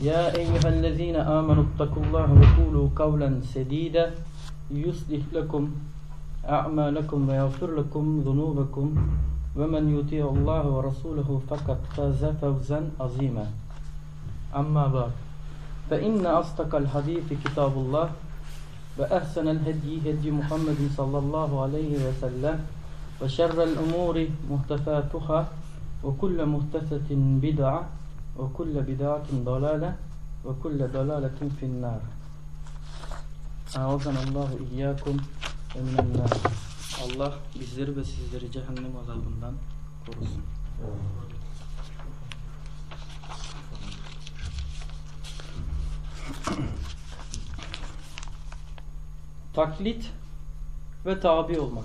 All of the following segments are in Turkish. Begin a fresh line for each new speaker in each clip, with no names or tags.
يا أيها الذين آمنوا اتقوا الله وقولوا قولا سديدا يصلح لكم أعمالكم ويغفر لكم ذنوبكم. ومن يطيع الله ورسوله فقد فاز فوزا عظيما. أما بعد فإن أصدق الحديث كتاب الله وأحسن الهدي هدي محمد صلى الله عليه وسلم وشر الأمور محدثاتها وكل محدثة بدعة ve kulle bid'atun dalale ve kulle dalaletin finnar. Euzan Allahu iyyakum emnennar. Allah bizleri ve sizleri cehennem azabından korusun. Taklit ve tabi olmak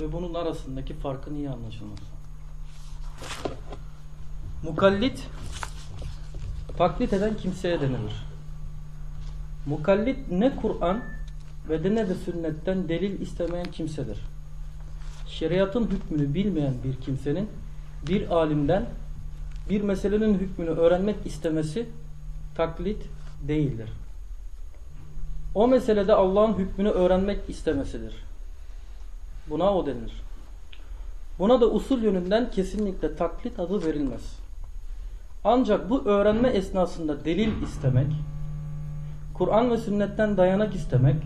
ve bunun arasındaki farkın iyi anlaşılması. Mukallit taklit eden kimseye denilir. Mukallit ne Kur'an ve de ne de sünnetten delil istemeyen kimsedir. Şeriatın hükmünü bilmeyen bir kimsenin bir alimden bir meselenin hükmünü öğrenmek istemesi taklit değildir. O meselede Allah'ın hükmünü öğrenmek istemesidir. Buna o denilir. Buna da usul yönünden kesinlikle taklit adı verilmez. Ancak bu öğrenme esnasında delil istemek, Kur'an ve sünnetten dayanak istemek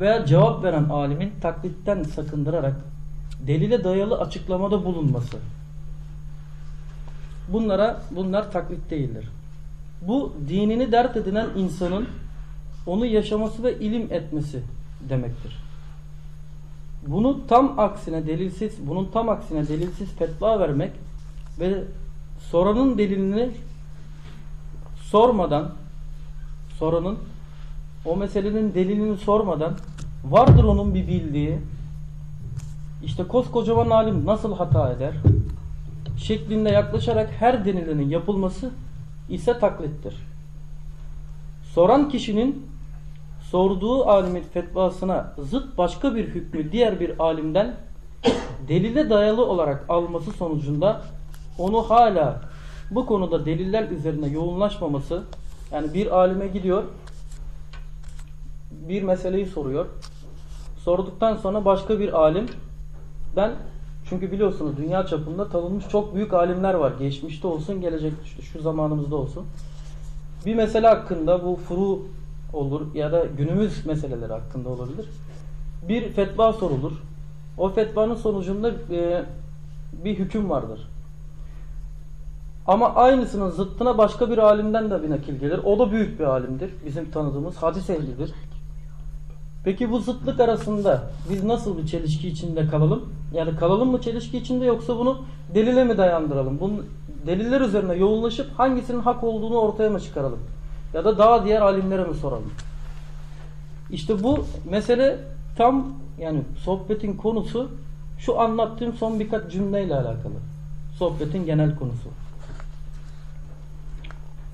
veya cevap veren alimin taklitten sakındırarak delile dayalı açıklamada bulunması. Bunlara bunlar taklit değildir. Bu dinini dert edinen insanın onu yaşaması ve ilim etmesi demektir. Bunu tam aksine delilsiz, bunun tam aksine delilsiz fetva vermek ve soranın delilini sormadan soranın o meselenin delilini sormadan vardır onun bir bildiği işte koskocaman alim nasıl hata eder şeklinde yaklaşarak her denilenin yapılması ise taklittir. Soran kişinin sorduğu alimin fetvasına zıt başka bir hükmü diğer bir alimden delile dayalı olarak alması sonucunda onu hala bu konuda deliller üzerine yoğunlaşmaması yani bir alime gidiyor bir meseleyi soruyor. Sorduktan sonra başka bir alimden çünkü biliyorsunuz dünya çapında tanınmış çok büyük alimler var. Geçmişte olsun, gelecek işte şu zamanımızda olsun. Bir mesele hakkında bu furu olur ya da günümüz meseleleri hakkında olabilir. Bir fetva sorulur. O fetvanın sonucunda e, bir hüküm vardır. Ama aynısının zıttına başka bir alimden de bir nakil gelir. O da büyük bir alimdir. Bizim tanıdığımız hadis ehlidir. Peki bu zıtlık arasında biz nasıl bir çelişki içinde kalalım? Yani kalalım mı çelişki içinde yoksa bunu delile mi dayandıralım? Bunun deliller üzerine yoğunlaşıp hangisinin hak olduğunu ortaya mı çıkaralım? Ya da daha diğer alimlere mi soralım? İşte bu mesele tam yani sohbetin konusu şu anlattığım son birkaç cümleyle alakalı. Sohbetin genel konusu.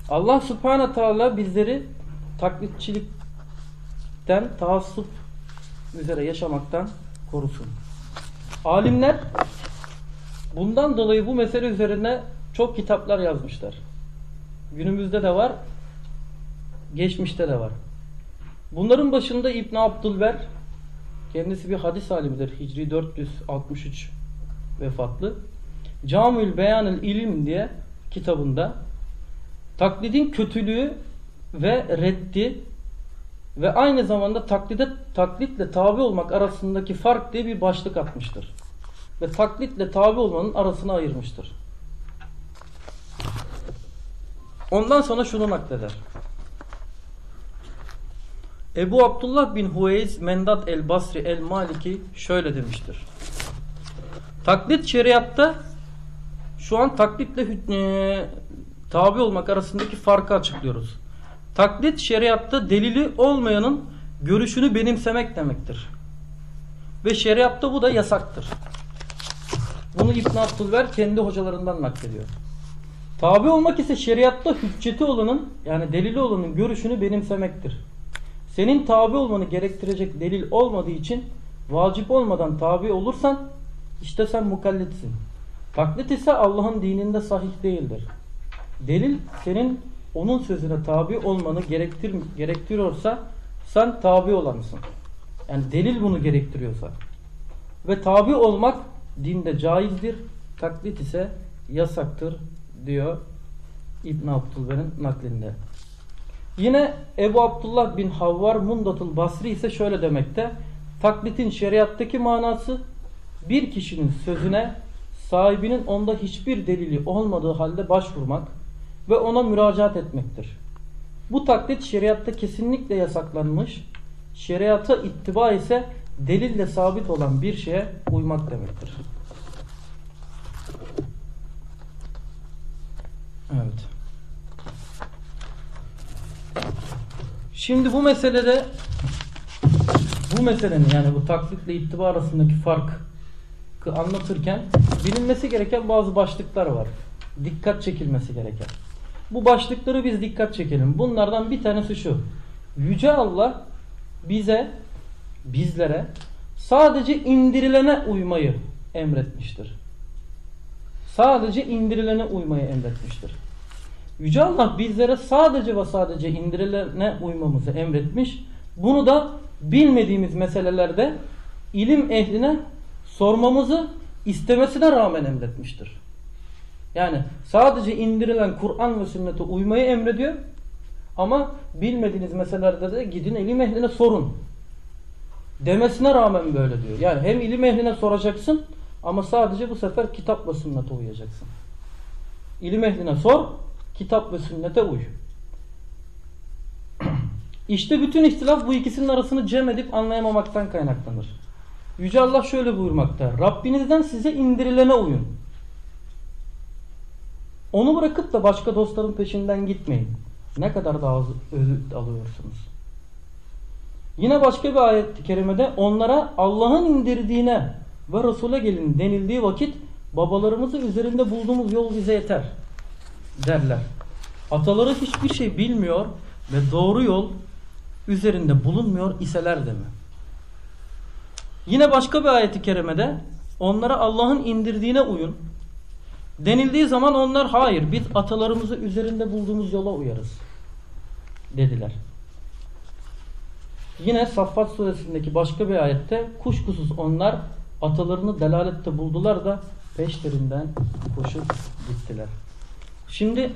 Allah subhanahu teala bizleri taklitçilikten, taassup üzere yaşamaktan korusun. Alimler bundan dolayı bu mesele üzerine çok kitaplar yazmışlar. Günümüzde de var, geçmişte de var. Bunların başında İbn Abdülber kendisi bir hadis alimidir. Hicri 463 vefatlı. Camül Beyanül İlim diye kitabında taklidin kötülüğü ve reddi ve aynı zamanda taklide, taklitle tabi olmak arasındaki fark diye bir başlık atmıştır. Ve taklitle tabi olmanın arasını ayırmıştır. Ondan sonra şunu nakleder. Ebu Abdullah bin Huyeyz Mendat el Basri el Maliki şöyle demiştir. Taklit şeriatta şu an taklitle tabi olmak arasındaki farkı açıklıyoruz. Taklit şeriatta delili olmayanın görüşünü benimsemek demektir. Ve şeriatta bu da yasaktır. Bunu İbn Abdülver kendi hocalarından naklediyor. Tabi olmak ise şeriatta hücceti olanın yani delili olanın görüşünü benimsemektir. Senin tabi olmanı gerektirecek delil olmadığı için vacip olmadan tabi olursan işte sen mukallitsin. Taklit ise Allah'ın dininde sahih değildir. Delil senin onun sözüne tabi olmanı gerektir, gerektiriyorsa sen tabi olansın. Yani delil bunu gerektiriyorsa. Ve tabi olmak dinde caizdir. Taklit ise yasaktır diyor İbn Abdülber'in naklinde. Yine Ebu Abdullah bin Havvar Mundatul Basri ise şöyle demekte. Taklitin şeriattaki manası bir kişinin sözüne sahibinin onda hiçbir delili olmadığı halde başvurmak ve ona müracaat etmektir. Bu taklit şeriatta kesinlikle yasaklanmış. Şeriata ittiba ise delille sabit olan bir şeye uymak demektir. Evet. Şimdi bu meselede bu meselenin yani bu taklitle ittiba arasındaki farkı anlatırken bilinmesi gereken bazı başlıklar var. Dikkat çekilmesi gereken. Bu başlıkları biz dikkat çekelim. Bunlardan bir tanesi şu. Yüce Allah bize, bizlere sadece indirilene uymayı emretmiştir. Sadece indirilene uymayı emretmiştir. Yüce Allah bizlere sadece ve sadece indirilene uymamızı emretmiş. Bunu da bilmediğimiz meselelerde ilim ehline sormamızı istemesine rağmen emretmiştir. Yani sadece indirilen Kur'an ve sünnete uymayı emrediyor. Ama bilmediğiniz meselelerde de gidin ilim ehline sorun. Demesine rağmen böyle diyor. Yani hem ilim ehline soracaksın ama sadece bu sefer kitap ve sünnete uyacaksın. İlim ehline sor, kitap ve sünnete uy. İşte bütün ihtilaf bu ikisinin arasını cem edip anlayamamaktan kaynaklanır. Yüce Allah şöyle buyurmakta. Rabbinizden size indirilene uyun. Onu bırakıp da başka dostların peşinden gitmeyin. Ne kadar daha özür alıyorsunuz. Yine başka bir ayet-i kerimede onlara Allah'ın indirdiğine ve Resul'e gelin denildiği vakit babalarımızı üzerinde bulduğumuz yol bize yeter derler. Ataları hiçbir şey bilmiyor ve doğru yol üzerinde bulunmuyor iseler de mi? Yine başka bir ayeti kerimede onlara Allah'ın indirdiğine uyun. Denildiği zaman onlar hayır biz atalarımızı üzerinde bulduğumuz yola uyarız dediler. Yine Saffat suresindeki başka bir ayette kuşkusuz onlar atalarını delalette buldular da peşlerinden koşup gittiler. Şimdi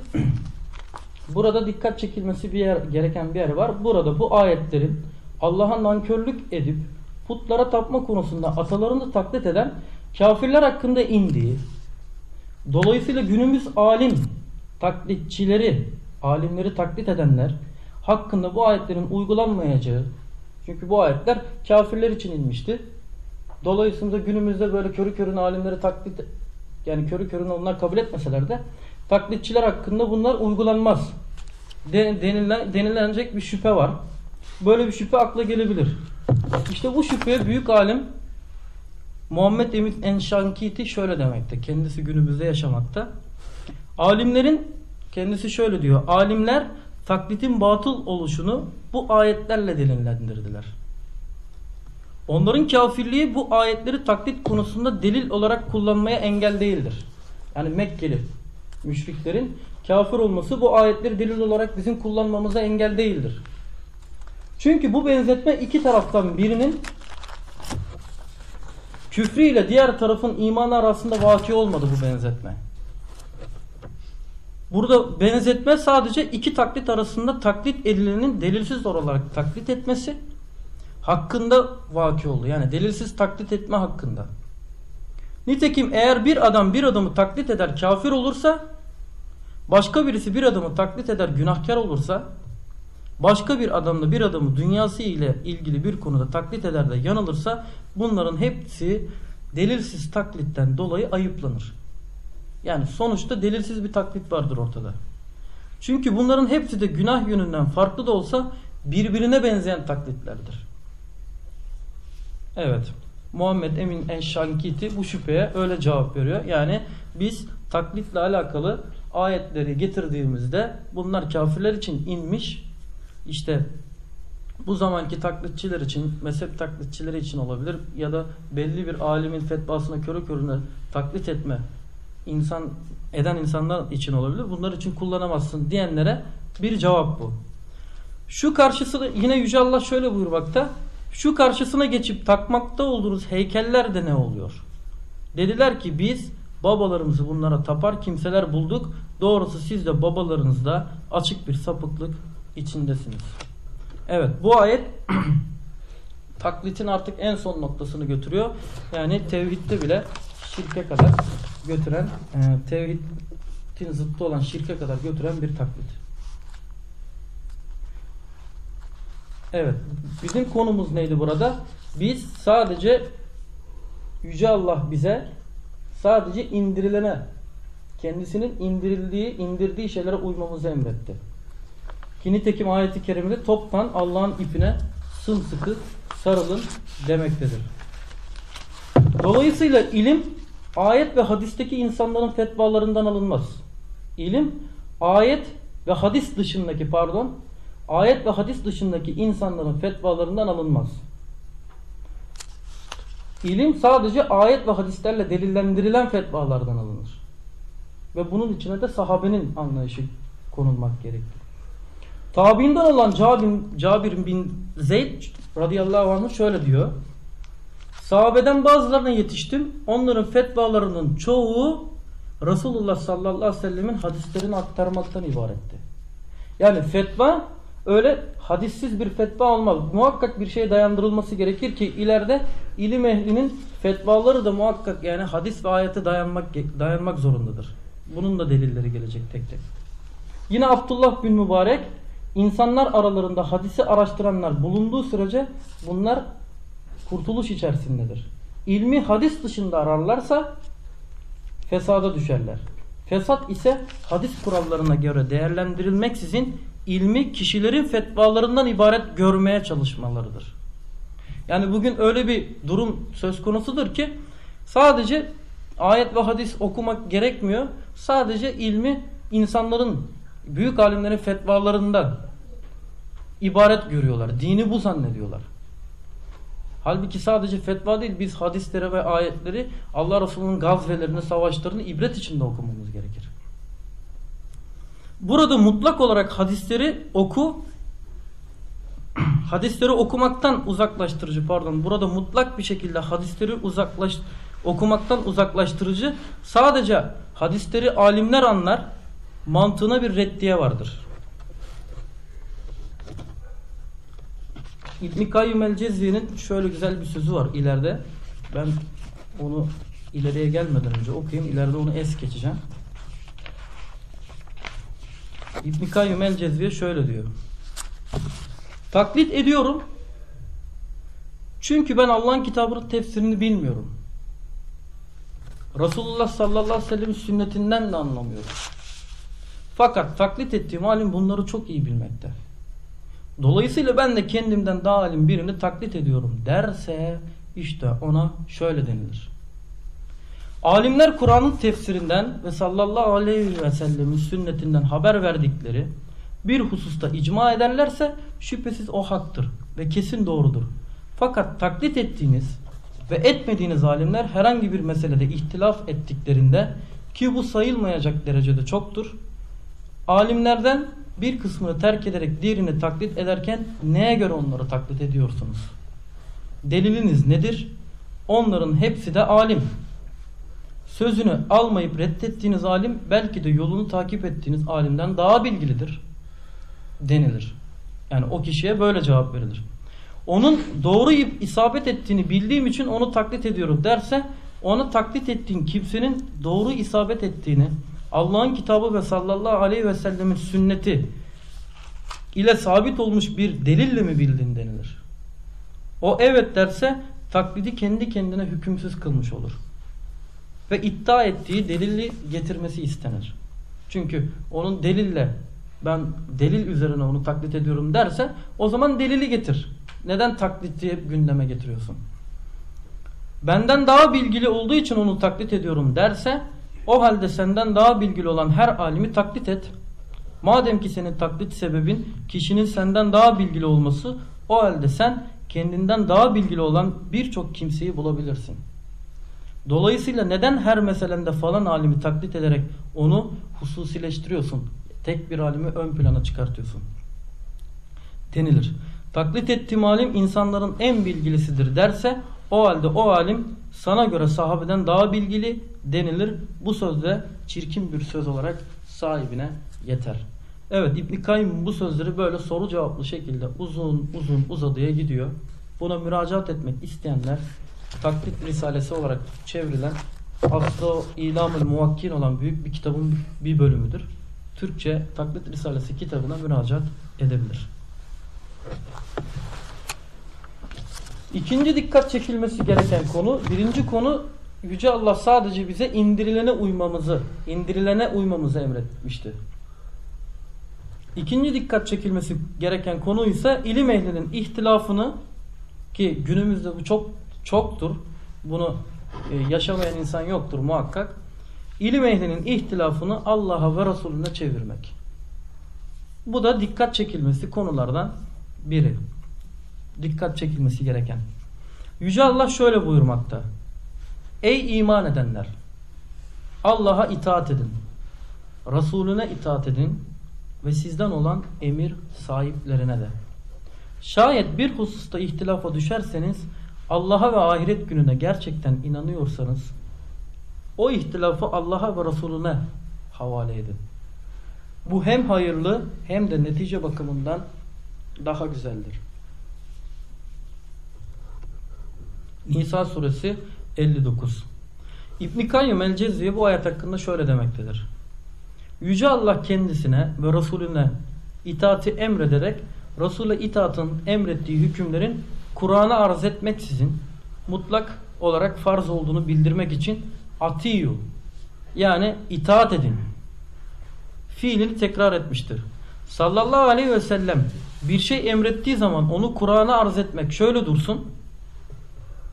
burada dikkat çekilmesi bir yer, gereken bir yer var. Burada bu ayetlerin Allah'a nankörlük edip putlara tapma konusunda atalarını taklit eden kafirler hakkında indiği, dolayısıyla günümüz alim taklitçileri, alimleri taklit edenler hakkında bu ayetlerin uygulanmayacağı, çünkü bu ayetler kafirler için inmişti. Dolayısıyla günümüzde böyle körü körüne alimleri taklit yani körü körüne onlar kabul etmeseler de taklitçiler hakkında bunlar uygulanmaz. Denilen, denilenecek bir şüphe var. Böyle bir şüphe akla gelebilir. İşte bu şüpheye büyük alim Muhammed Emin Enşankiti şöyle demekte. Kendisi günümüzde yaşamakta. Alimlerin kendisi şöyle diyor. Alimler taklitin batıl oluşunu bu ayetlerle delillendirdiler. Onların kafirliği bu ayetleri taklit konusunda delil olarak kullanmaya engel değildir. Yani Mekkeli müşriklerin kafir olması bu ayetleri delil olarak bizim kullanmamıza engel değildir. Çünkü bu benzetme iki taraftan birinin küfrü ile diğer tarafın imanı arasında vaki olmadı bu benzetme. Burada benzetme sadece iki taklit arasında taklit edilenin delilsiz olarak taklit etmesi hakkında vaki oldu. Yani delilsiz taklit etme hakkında. Nitekim eğer bir adam bir adamı taklit eder kafir olursa başka birisi bir adamı taklit eder günahkar olursa başka bir adamla bir adamı dünyası ile ilgili bir konuda taklit eder de yanılırsa bunların hepsi delilsiz taklitten dolayı ayıplanır. Yani sonuçta delilsiz bir taklit vardır ortada. Çünkü bunların hepsi de günah yönünden farklı da olsa birbirine benzeyen taklitlerdir. Evet. Muhammed Emin Enşankiti bu şüpheye öyle cevap veriyor. Yani biz taklitle alakalı ayetleri getirdiğimizde bunlar kafirler için inmiş. İşte bu zamanki taklitçiler için, mezhep taklitçileri için olabilir ya da belli bir alimin fetvasına körü körüne taklit etme insan eden insanlar için olabilir. Bunlar için kullanamazsın diyenlere bir cevap bu. Şu karşısında yine Yüce Allah şöyle buyurmakta. Şu karşısına geçip takmakta olduğunuz heykeller de ne oluyor? Dediler ki biz babalarımızı bunlara tapar kimseler bulduk. Doğrusu siz de babalarınızda açık bir sapıklık içindesiniz. Evet bu ayet taklitin artık en son noktasını götürüyor. Yani tevhidde bile şirke kadar götüren, e, tevhidin zıttı olan şirke kadar götüren bir taklit. Evet. Bizim konumuz neydi burada? Biz sadece Yüce Allah bize sadece indirilene kendisinin indirildiği, indirdiği şeylere uymamızı emretti. Ki nitekim ayeti kerimede toptan Allah'ın ipine sımsıkı sarılın demektedir. Dolayısıyla ilim ayet ve hadisteki insanların fetvalarından alınmaz. İlim ayet ve hadis dışındaki pardon ayet ve hadis dışındaki insanların fetvalarından alınmaz. İlim sadece ayet ve hadislerle delillendirilen fetvalardan alınır. Ve bunun içine de sahabenin anlayışı konulmak gerekir. Tabiinden olan Cabir, Cabir bin Zeyd radıyallahu anh şöyle diyor. Sahabeden bazılarına yetiştim. Onların fetvalarının çoğu Resulullah sallallahu aleyhi ve sellemin hadislerini aktarmaktan ibaretti. Yani fetva öyle hadissiz bir fetva olmaz. Muhakkak bir şeye dayandırılması gerekir ki ileride ilim ehlinin fetvaları da muhakkak yani hadis ve ayete dayanmak dayanmak zorundadır. Bunun da delilleri gelecek tek tek. Yine Abdullah bin Mübarek insanlar aralarında hadisi araştıranlar bulunduğu sürece bunlar kurtuluş içerisindedir. İlmi hadis dışında ararlarsa fesada düşerler. Fesat ise hadis kurallarına göre değerlendirilmeksizin ilmi kişilerin fetvalarından ibaret görmeye çalışmalarıdır. Yani bugün öyle bir durum söz konusudur ki sadece ayet ve hadis okumak gerekmiyor. Sadece ilmi insanların, büyük alimlerin fetvalarından ibaret görüyorlar. Dini bu zannediyorlar. Halbuki sadece fetva değil biz hadisleri ve ayetleri Allah Resulü'nün gazvelerini, savaşlarını ibret içinde okumamız gerekir. Burada mutlak olarak hadisleri oku hadisleri okumaktan uzaklaştırıcı pardon burada mutlak bir şekilde hadisleri uzaklaş okumaktan uzaklaştırıcı sadece hadisleri alimler anlar mantığına bir reddiye vardır. İbn-i Kayyum el-Cezvi'nin şöyle güzel bir sözü var ileride. Ben onu ileriye gelmeden önce okuyayım. İleride onu es geçeceğim. İbn-i Kayyum el-Cezvi'ye şöyle diyor. Taklit ediyorum. Çünkü ben Allah'ın kitabının tefsirini bilmiyorum. Resulullah sallallahu aleyhi ve sellem'in sünnetinden de anlamıyorum. Fakat taklit ettiğim alim bunları çok iyi bilmekte. Dolayısıyla ben de kendimden daha alim birini taklit ediyorum derse işte ona şöyle denilir. Alimler Kur'an'ın tefsirinden ve sallallahu aleyhi ve sellemin sünnetinden haber verdikleri bir hususta icma ederlerse şüphesiz o haktır ve kesin doğrudur. Fakat taklit ettiğiniz ve etmediğiniz alimler herhangi bir meselede ihtilaf ettiklerinde ki bu sayılmayacak derecede çoktur. Alimlerden bir kısmını terk ederek diğerini taklit ederken neye göre onları taklit ediyorsunuz? Deliliniz nedir? Onların hepsi de alim. sözünü almayıp reddettiğiniz alim belki de yolunu takip ettiğiniz alimden daha bilgilidir denilir. Yani o kişiye böyle cevap verilir. Onun doğru isabet ettiğini bildiğim için onu taklit ediyorum derse onu taklit ettiğin kimsenin doğru isabet ettiğini Allah'ın kitabı ve sallallahu aleyhi ve sellemin sünneti ile sabit olmuş bir delille mi bildin denilir. O evet derse taklidi kendi kendine hükümsüz kılmış olur. Ve iddia ettiği delili getirmesi istenir. Çünkü onun delille ben delil üzerine onu taklit ediyorum derse o zaman delili getir. Neden taklidi hep gündeme getiriyorsun? Benden daha bilgili olduğu için onu taklit ediyorum derse o halde senden daha bilgili olan her alimi taklit et. Madem ki senin taklit sebebin kişinin senden daha bilgili olması o halde sen kendinden daha bilgili olan birçok kimseyi bulabilirsin. Dolayısıyla neden her meselende falan alimi taklit ederek onu hususileştiriyorsun? Tek bir alimi ön plana çıkartıyorsun. Denilir. Taklit ettiğim alim insanların en bilgilisidir derse o halde o alim sana göre sahabeden daha bilgili denilir. Bu sözde çirkin bir söz olarak sahibine yeter. Evet İbn Kayyum bu sözleri böyle soru cevaplı şekilde uzun uzun uzadıya gidiyor. Buna müracaat etmek isteyenler taklit risalesi olarak çevrilen aslında İlamül Muvakkin olan büyük bir kitabın bir bölümüdür. Türkçe taklit risalesi kitabına müracaat edebilir. İkinci dikkat çekilmesi gereken konu, birinci konu Yüce Allah sadece bize indirilene uymamızı, indirilene uymamızı emretmişti. İkinci dikkat çekilmesi gereken konu ise ilim ehlinin ihtilafını ki günümüzde bu çok çoktur. Bunu e, yaşamayan insan yoktur muhakkak. İlim ehlinin ihtilafını Allah'a ve Resulüne çevirmek. Bu da dikkat çekilmesi konulardan biri. Dikkat çekilmesi gereken. Yüce Allah şöyle buyurmakta. Ey iman edenler! Allah'a itaat edin. Resulüne itaat edin ve sizden olan emir sahiplerine de. Şayet bir hususta ihtilafa düşerseniz Allah'a ve ahiret gününe gerçekten inanıyorsanız o ihtilafı Allah'a ve Resulüne havale edin. Bu hem hayırlı hem de netice bakımından daha güzeldir. Nisa suresi 59 İbn-i Kayyum el-Cezviye bu ayet hakkında şöyle demektedir. Yüce Allah kendisine ve Resulüne itaati emrederek Resul'e itaatın emrettiği hükümlerin Kur'an'a arz etmeksizin mutlak olarak farz olduğunu bildirmek için atiyu yani itaat edin fiilini tekrar etmiştir. Sallallahu aleyhi ve sellem bir şey emrettiği zaman onu Kur'an'a arz etmek şöyle dursun.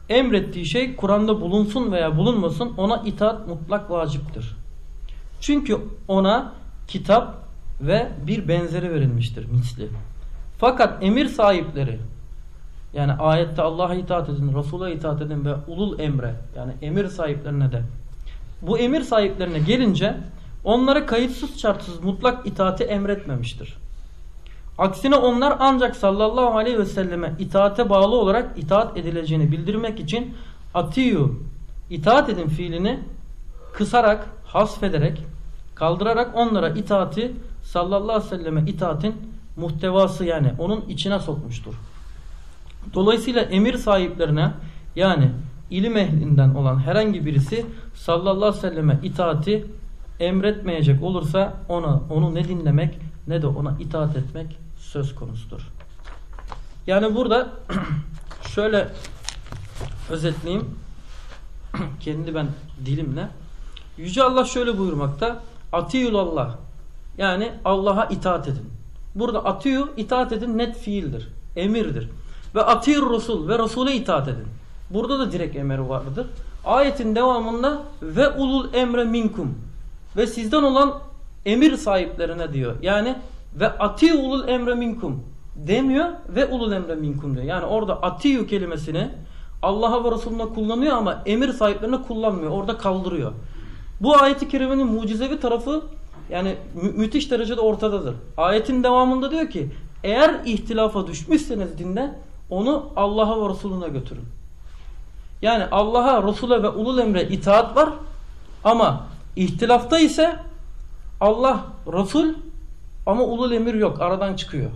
Emrettiği şey Kur'an'da bulunsun veya bulunmasın ona itaat mutlak vaciptir. Çünkü ona kitap ve bir benzeri verilmiştir misli. Fakat emir sahipleri yani ayette Allah'a itaat edin, Resul'a itaat edin ve ulul emre yani emir sahiplerine de bu emir sahiplerine gelince onlara kayıtsız şartsız mutlak itaati emretmemiştir. Aksine onlar ancak sallallahu aleyhi ve selleme itaate bağlı olarak itaat edileceğini bildirmek için atiyu itaat edin fiilini kısarak, hasfederek, kaldırarak onlara itaati sallallahu aleyhi ve selleme itaatin muhtevası yani onun içine sokmuştur. Dolayısıyla emir sahiplerine yani ilim ehlinden olan herhangi birisi sallallahu aleyhi ve selleme itaati emretmeyecek olursa ona onu ne dinlemek ne de ona itaat etmek söz konusudur. Yani burada şöyle özetleyeyim kendi ben dilimle Yüce Allah şöyle buyurmakta Allah yani Allah'a itaat edin. Burada atiyu itaat edin net fiildir. Emirdir. Ve atir Resul ve Resul'e itaat edin. Burada da direkt emir vardır. Ayetin devamında ve ulul emre minkum ve sizden olan emir sahiplerine diyor. Yani ve ati ulul emre minkum demiyor ve ulul emre minkum diyor. Yani orada atiyu kelimesini Allah'a ve Resulüne kullanıyor ama emir sahiplerine kullanmıyor. Orada kaldırıyor. Bu ayeti kerimenin mucizevi tarafı yani mü müthiş derecede ortadadır. Ayetin devamında diyor ki eğer ihtilafa düşmüşseniz dinde onu Allah'a ve Resulüne götürün. Yani Allah'a, Resul'e ve ulul emre itaat var Ama ihtilafta ise Allah, Resul ama ulul emir yok. Aradan çıkıyor.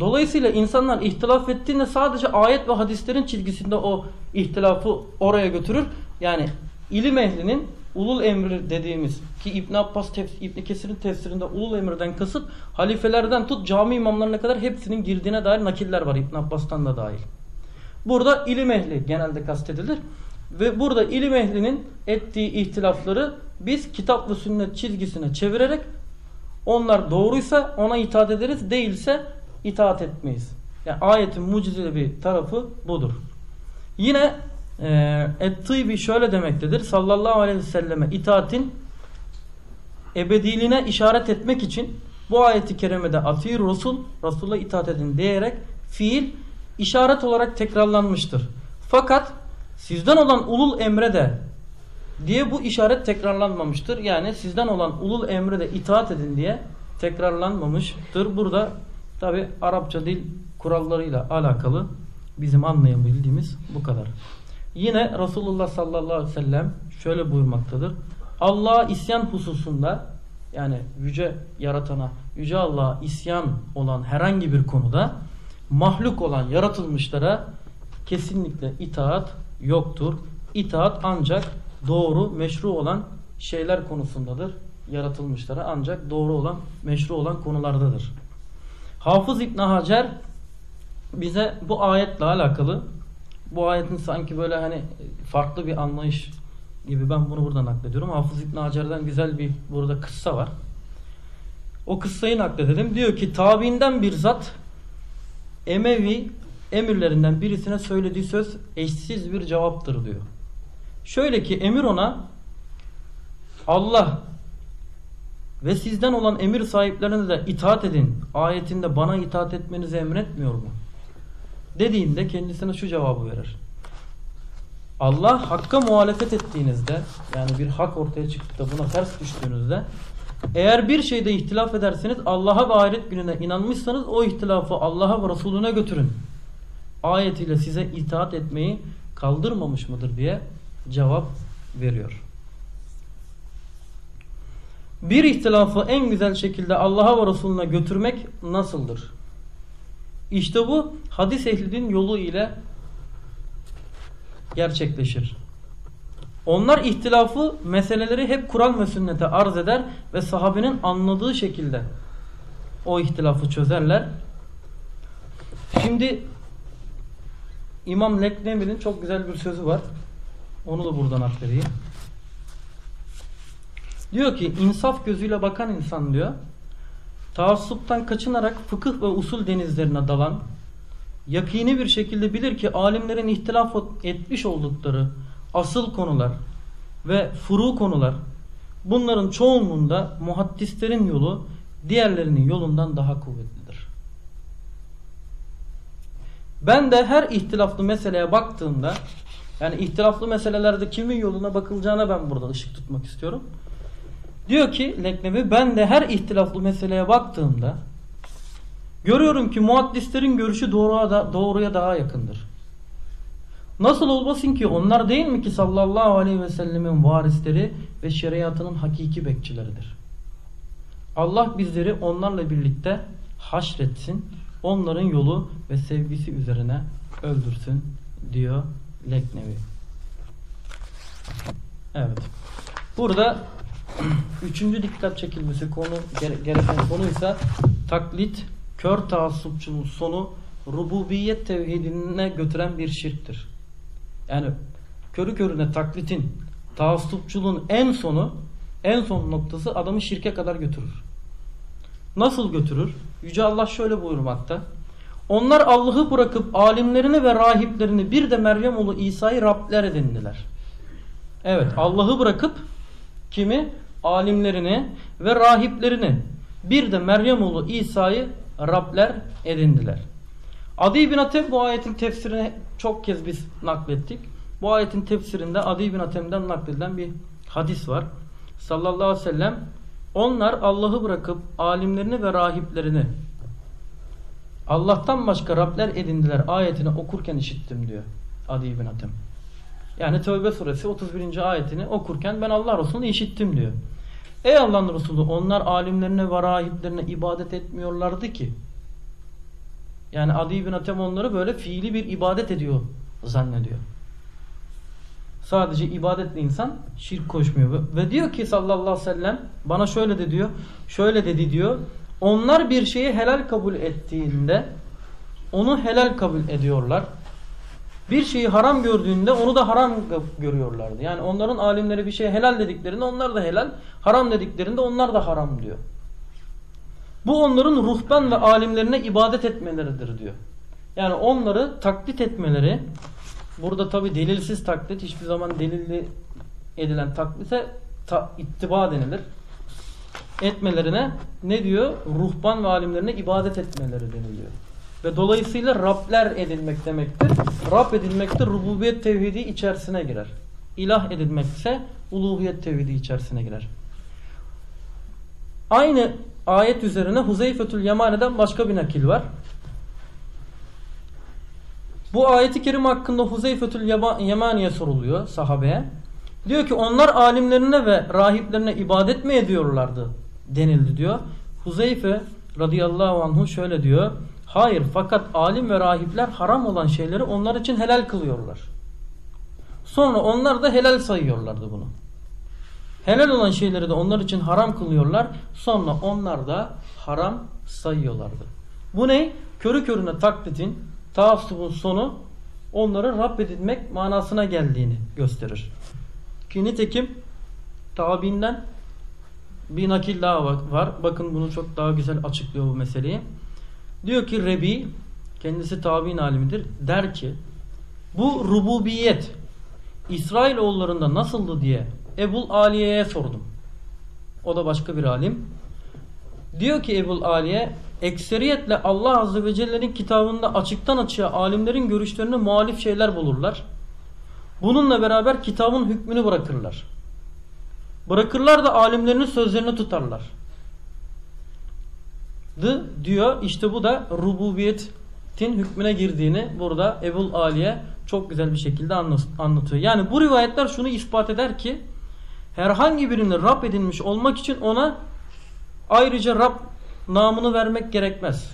Dolayısıyla insanlar ihtilaf ettiğinde sadece ayet ve hadislerin çizgisinde o ihtilafı oraya götürür. Yani ilim ehlinin ulul emri dediğimiz ki İbn Abbas İbn Kesir'in tefsirinde ulul emirden kasıt halifelerden tut cami imamlarına kadar hepsinin girdiğine dair nakiller var İbn Abbas'tan da dahil. Burada ilim ehli genelde kastedilir. Ve burada ilim ehlinin ettiği ihtilafları biz kitap ve sünnet çizgisine çevirerek onlar doğruysa ona itaat ederiz, değilse itaat etmeyiz. Yani ayetin mucizeli bir tarafı budur. Yine e, Et-Tıbi şöyle demektedir. Sallallahu aleyhi ve selleme itaatin ebediliğine işaret etmek için bu ayeti kerimede atir Resul, Resul'a itaat edin diyerek fiil işaret olarak tekrarlanmıştır. Fakat sizden olan ulul emre de diye bu işaret tekrarlanmamıştır. Yani sizden olan ulul emre de itaat edin diye tekrarlanmamıştır. Burada tabi Arapça dil kurallarıyla alakalı bizim anlayabildiğimiz bu kadar. Yine Resulullah sallallahu aleyhi ve sellem şöyle buyurmaktadır. Allah'a isyan hususunda yani yüce yaratana, yüce Allah'a isyan olan herhangi bir konuda mahluk olan yaratılmışlara kesinlikle itaat yoktur. İtaat ancak doğru, meşru olan şeyler konusundadır. Yaratılmışlara ancak doğru olan, meşru olan konulardadır. Hafız İbn Hacer bize bu ayetle alakalı bu ayetin sanki böyle hani farklı bir anlayış gibi ben bunu burada naklediyorum. Hafız İbn Hacer'den güzel bir burada kıssa var. O kıssayı nakledelim. Diyor ki tabiinden bir zat Emevi emirlerinden birisine söylediği söz eşsiz bir cevaptır diyor. Şöyle ki emir ona Allah ve sizden olan emir sahiplerine de itaat edin. Ayetinde bana itaat etmenizi emretmiyor mu? Dediğinde kendisine şu cevabı verir. Allah hakka muhalefet ettiğinizde yani bir hak ortaya çıkıp da buna ters düştüğünüzde eğer bir şeyde ihtilaf ederseniz Allah'a ve ahiret gününe inanmışsanız o ihtilafı Allah'a ve Resulüne götürün. Ayetiyle size itaat etmeyi kaldırmamış mıdır diye cevap veriyor. Bir ihtilafı en güzel şekilde Allah'a ve Resulüne götürmek nasıldır? İşte bu hadis ehlinin yolu ile gerçekleşir. Onlar ihtilafı meseleleri hep Kur'an ve sünnete arz eder ve sahabenin anladığı şekilde o ihtilafı çözerler. Şimdi İmam Leknemi'nin çok güzel bir sözü var. Onu da buradan aktarayım. Diyor ki insaf gözüyle bakan insan diyor taassuptan kaçınarak fıkıh ve usul denizlerine dalan yakini bir şekilde bilir ki alimlerin ihtilaf etmiş oldukları asıl konular ve furu konular bunların çoğunluğunda muhaddislerin yolu diğerlerinin yolundan daha kuvvetlidir. Ben de her ihtilaflı meseleye baktığımda yani ihtilaflı meselelerde kimin yoluna bakılacağına ben burada ışık tutmak istiyorum. Diyor ki Leknevi ben de her ihtilaflı meseleye baktığımda görüyorum ki muhaddislerin görüşü doğruya, da, doğruya daha yakındır. Nasıl olmasın ki onlar değil mi ki sallallahu aleyhi ve sellemin varisleri ve şeriatının hakiki bekçileridir. Allah bizleri onlarla birlikte haşretsin, onların yolu ve sevgisi üzerine öldürsün diyor Leknevi. Evet. Burada Üçüncü dikkat çekilmesi konu gereken konuysa taklit, kör taassupçunun sonu rububiyet tevhidine götüren bir şirktir. Yani körü körüne taklitin, taassupçuluğun en sonu, en son noktası adamı şirke kadar götürür. Nasıl götürür? Yüce Allah şöyle buyurmakta. Onlar Allah'ı bırakıp alimlerini ve rahiplerini bir de Meryem oğlu İsa'yı Rabler edindiler. Evet Allah'ı bırakıp kimi? alimlerini ve rahiplerini bir de Meryem oğlu İsa'yı Rabler edindiler. Adi bin Atem bu ayetin tefsirini çok kez biz naklettik. Bu ayetin tefsirinde Adi bin Atem'den nakledilen bir hadis var. Sallallahu aleyhi ve sellem onlar Allah'ı bırakıp alimlerini ve rahiplerini Allah'tan başka Rabler edindiler ayetini okurken işittim diyor Adi bin Atem. Yani Tövbe suresi 31. ayetini okurken ben Allah Resulü'nü işittim diyor. Ey Allah'ın Resulü onlar alimlerine ve rahiplerine ibadet etmiyorlardı ki. Yani Adi bin Atem onları böyle fiili bir ibadet ediyor zannediyor. Sadece ibadetle insan şirk koşmuyor. Ve diyor ki sallallahu aleyhi ve sellem bana şöyle de diyor. Şöyle dedi diyor. Onlar bir şeyi helal kabul ettiğinde onu helal kabul ediyorlar. Bir şeyi haram gördüğünde onu da haram görüyorlardı. Yani onların alimleri bir şeye helal dediklerinde onlar da helal, haram dediklerinde onlar da haram diyor. Bu onların ruhban ve alimlerine ibadet etmeleridir diyor. Yani onları taklit etmeleri, burada tabi delilsiz taklit hiçbir zaman delilli edilen taklite ta, ittiba denilir. Etmelerine ne diyor? Ruhban ve alimlerine ibadet etmeleri deniliyor. Ve dolayısıyla Rabler edilmek demektir. Rab edilmek de rububiyet tevhidi içerisine girer. İlah edilmek ise uluhiyet tevhidi içerisine girer. Aynı ayet üzerine Huzeyfetül Yemane'den başka bir nakil var. Bu ayeti kerim hakkında Huzeyfetül Yemani'ye soruluyor sahabeye. Diyor ki onlar alimlerine ve rahiplerine ibadet mi ediyorlardı denildi diyor. Huzeyfe radıyallahu anhu şöyle diyor. Hayır fakat alim ve rahipler haram olan şeyleri onlar için helal kılıyorlar. Sonra onlar da helal sayıyorlardı bunu. Helal olan şeyleri de onlar için haram kılıyorlar. Sonra onlar da haram sayıyorlardı. Bu ne? Körü körüne taklitin, taassubun sonu onları Rab edinmek manasına geldiğini gösterir. Ki nitekim tabiinden bir nakil daha var. Bakın bunu çok daha güzel açıklıyor bu meseleyi. Diyor ki Rebi kendisi tabi'in alimidir. Der ki bu rububiyet İsrail oğullarında nasıldı diye Ebul Aliye'ye sordum. O da başka bir alim. Diyor ki Ebul Aliye ekseriyetle Allah Azze ve Celle'nin kitabında açıktan açığa alimlerin görüşlerine muhalif şeyler bulurlar. Bununla beraber kitabın hükmünü bırakırlar. Bırakırlar da alimlerinin sözlerini tutarlar diyor. İşte bu da rububiyetin hükmüne girdiğini burada Ebul Aliye çok güzel bir şekilde anlatıyor. Yani bu rivayetler şunu ispat eder ki herhangi birini Rab edinmiş olmak için ona ayrıca Rab namını vermek gerekmez.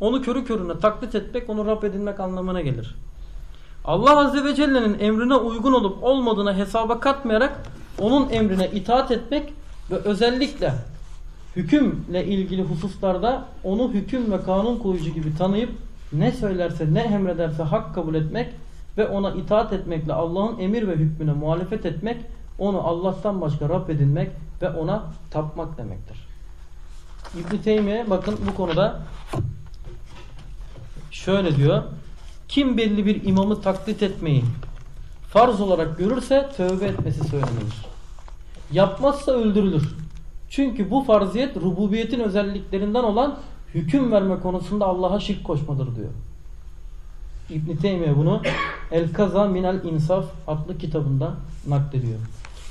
Onu körü körüne taklit etmek onu Rab edinmek anlamına gelir. Allah Azze ve Celle'nin emrine uygun olup olmadığına hesaba katmayarak onun emrine itaat etmek ve özellikle hükümle ilgili hususlarda onu hüküm ve kanun koyucu gibi tanıyıp ne söylerse ne emrederse hak kabul etmek ve ona itaat etmekle Allah'ın emir ve hükmüne muhalefet etmek onu Allah'tan başka Rab edinmek ve ona tapmak demektir. İbn-i Teymiye bakın bu konuda şöyle diyor. Kim belli bir imamı taklit etmeyi farz olarak görürse tövbe etmesi söylenir. Yapmazsa öldürülür. Çünkü bu farziyet rububiyetin özelliklerinden olan hüküm verme konusunda Allah'a şirk koşmadır diyor. İbn Teymiye bunu El Kaza Minel İnsaf adlı kitabında naklediyor.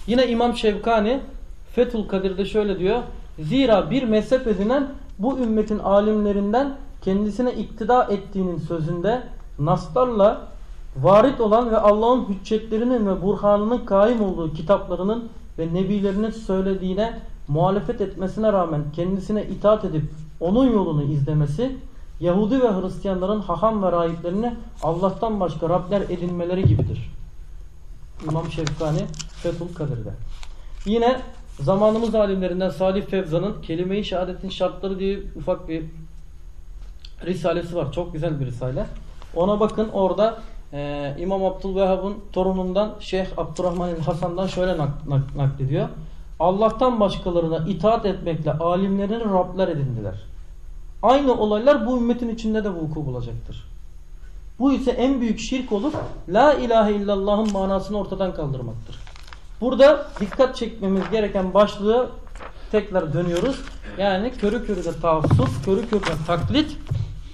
Yine İmam Şevkani Fethul Kadir'de şöyle diyor. Zira bir mezhep edinen bu ümmetin alimlerinden kendisine iktida ettiğinin sözünde naslarla varit olan ve Allah'ın hüccetlerinin ve burhanının kaim olduğu kitaplarının ve nebilerinin söylediğine muhalefet etmesine rağmen kendisine itaat edip onun yolunu izlemesi Yahudi ve Hristiyanların haham ve rahiplerini Allah'tan başka Rabler edinmeleri gibidir. İmam Şefkani Fethul Kadir'de. Yine zamanımız alimlerinden Salih Fevza'nın Kelime-i Şehadet'in şartları diye ufak bir risalesi var. Çok güzel bir risale. Ona bakın orada e, İmam Abdülvehhab'ın torunundan Şeyh Abdurrahman Hasan'dan şöyle nak, nak, naklediyor. Allah'tan başkalarına itaat etmekle alimlerini Rabler edindiler. Aynı olaylar bu ümmetin içinde de vuku bulacaktır. Bu ise en büyük şirk olup La ilahe illallah'ın manasını ortadan kaldırmaktır. Burada dikkat çekmemiz gereken başlığı tekrar dönüyoruz. Yani körü körü de tavsuf, körü körü de taklit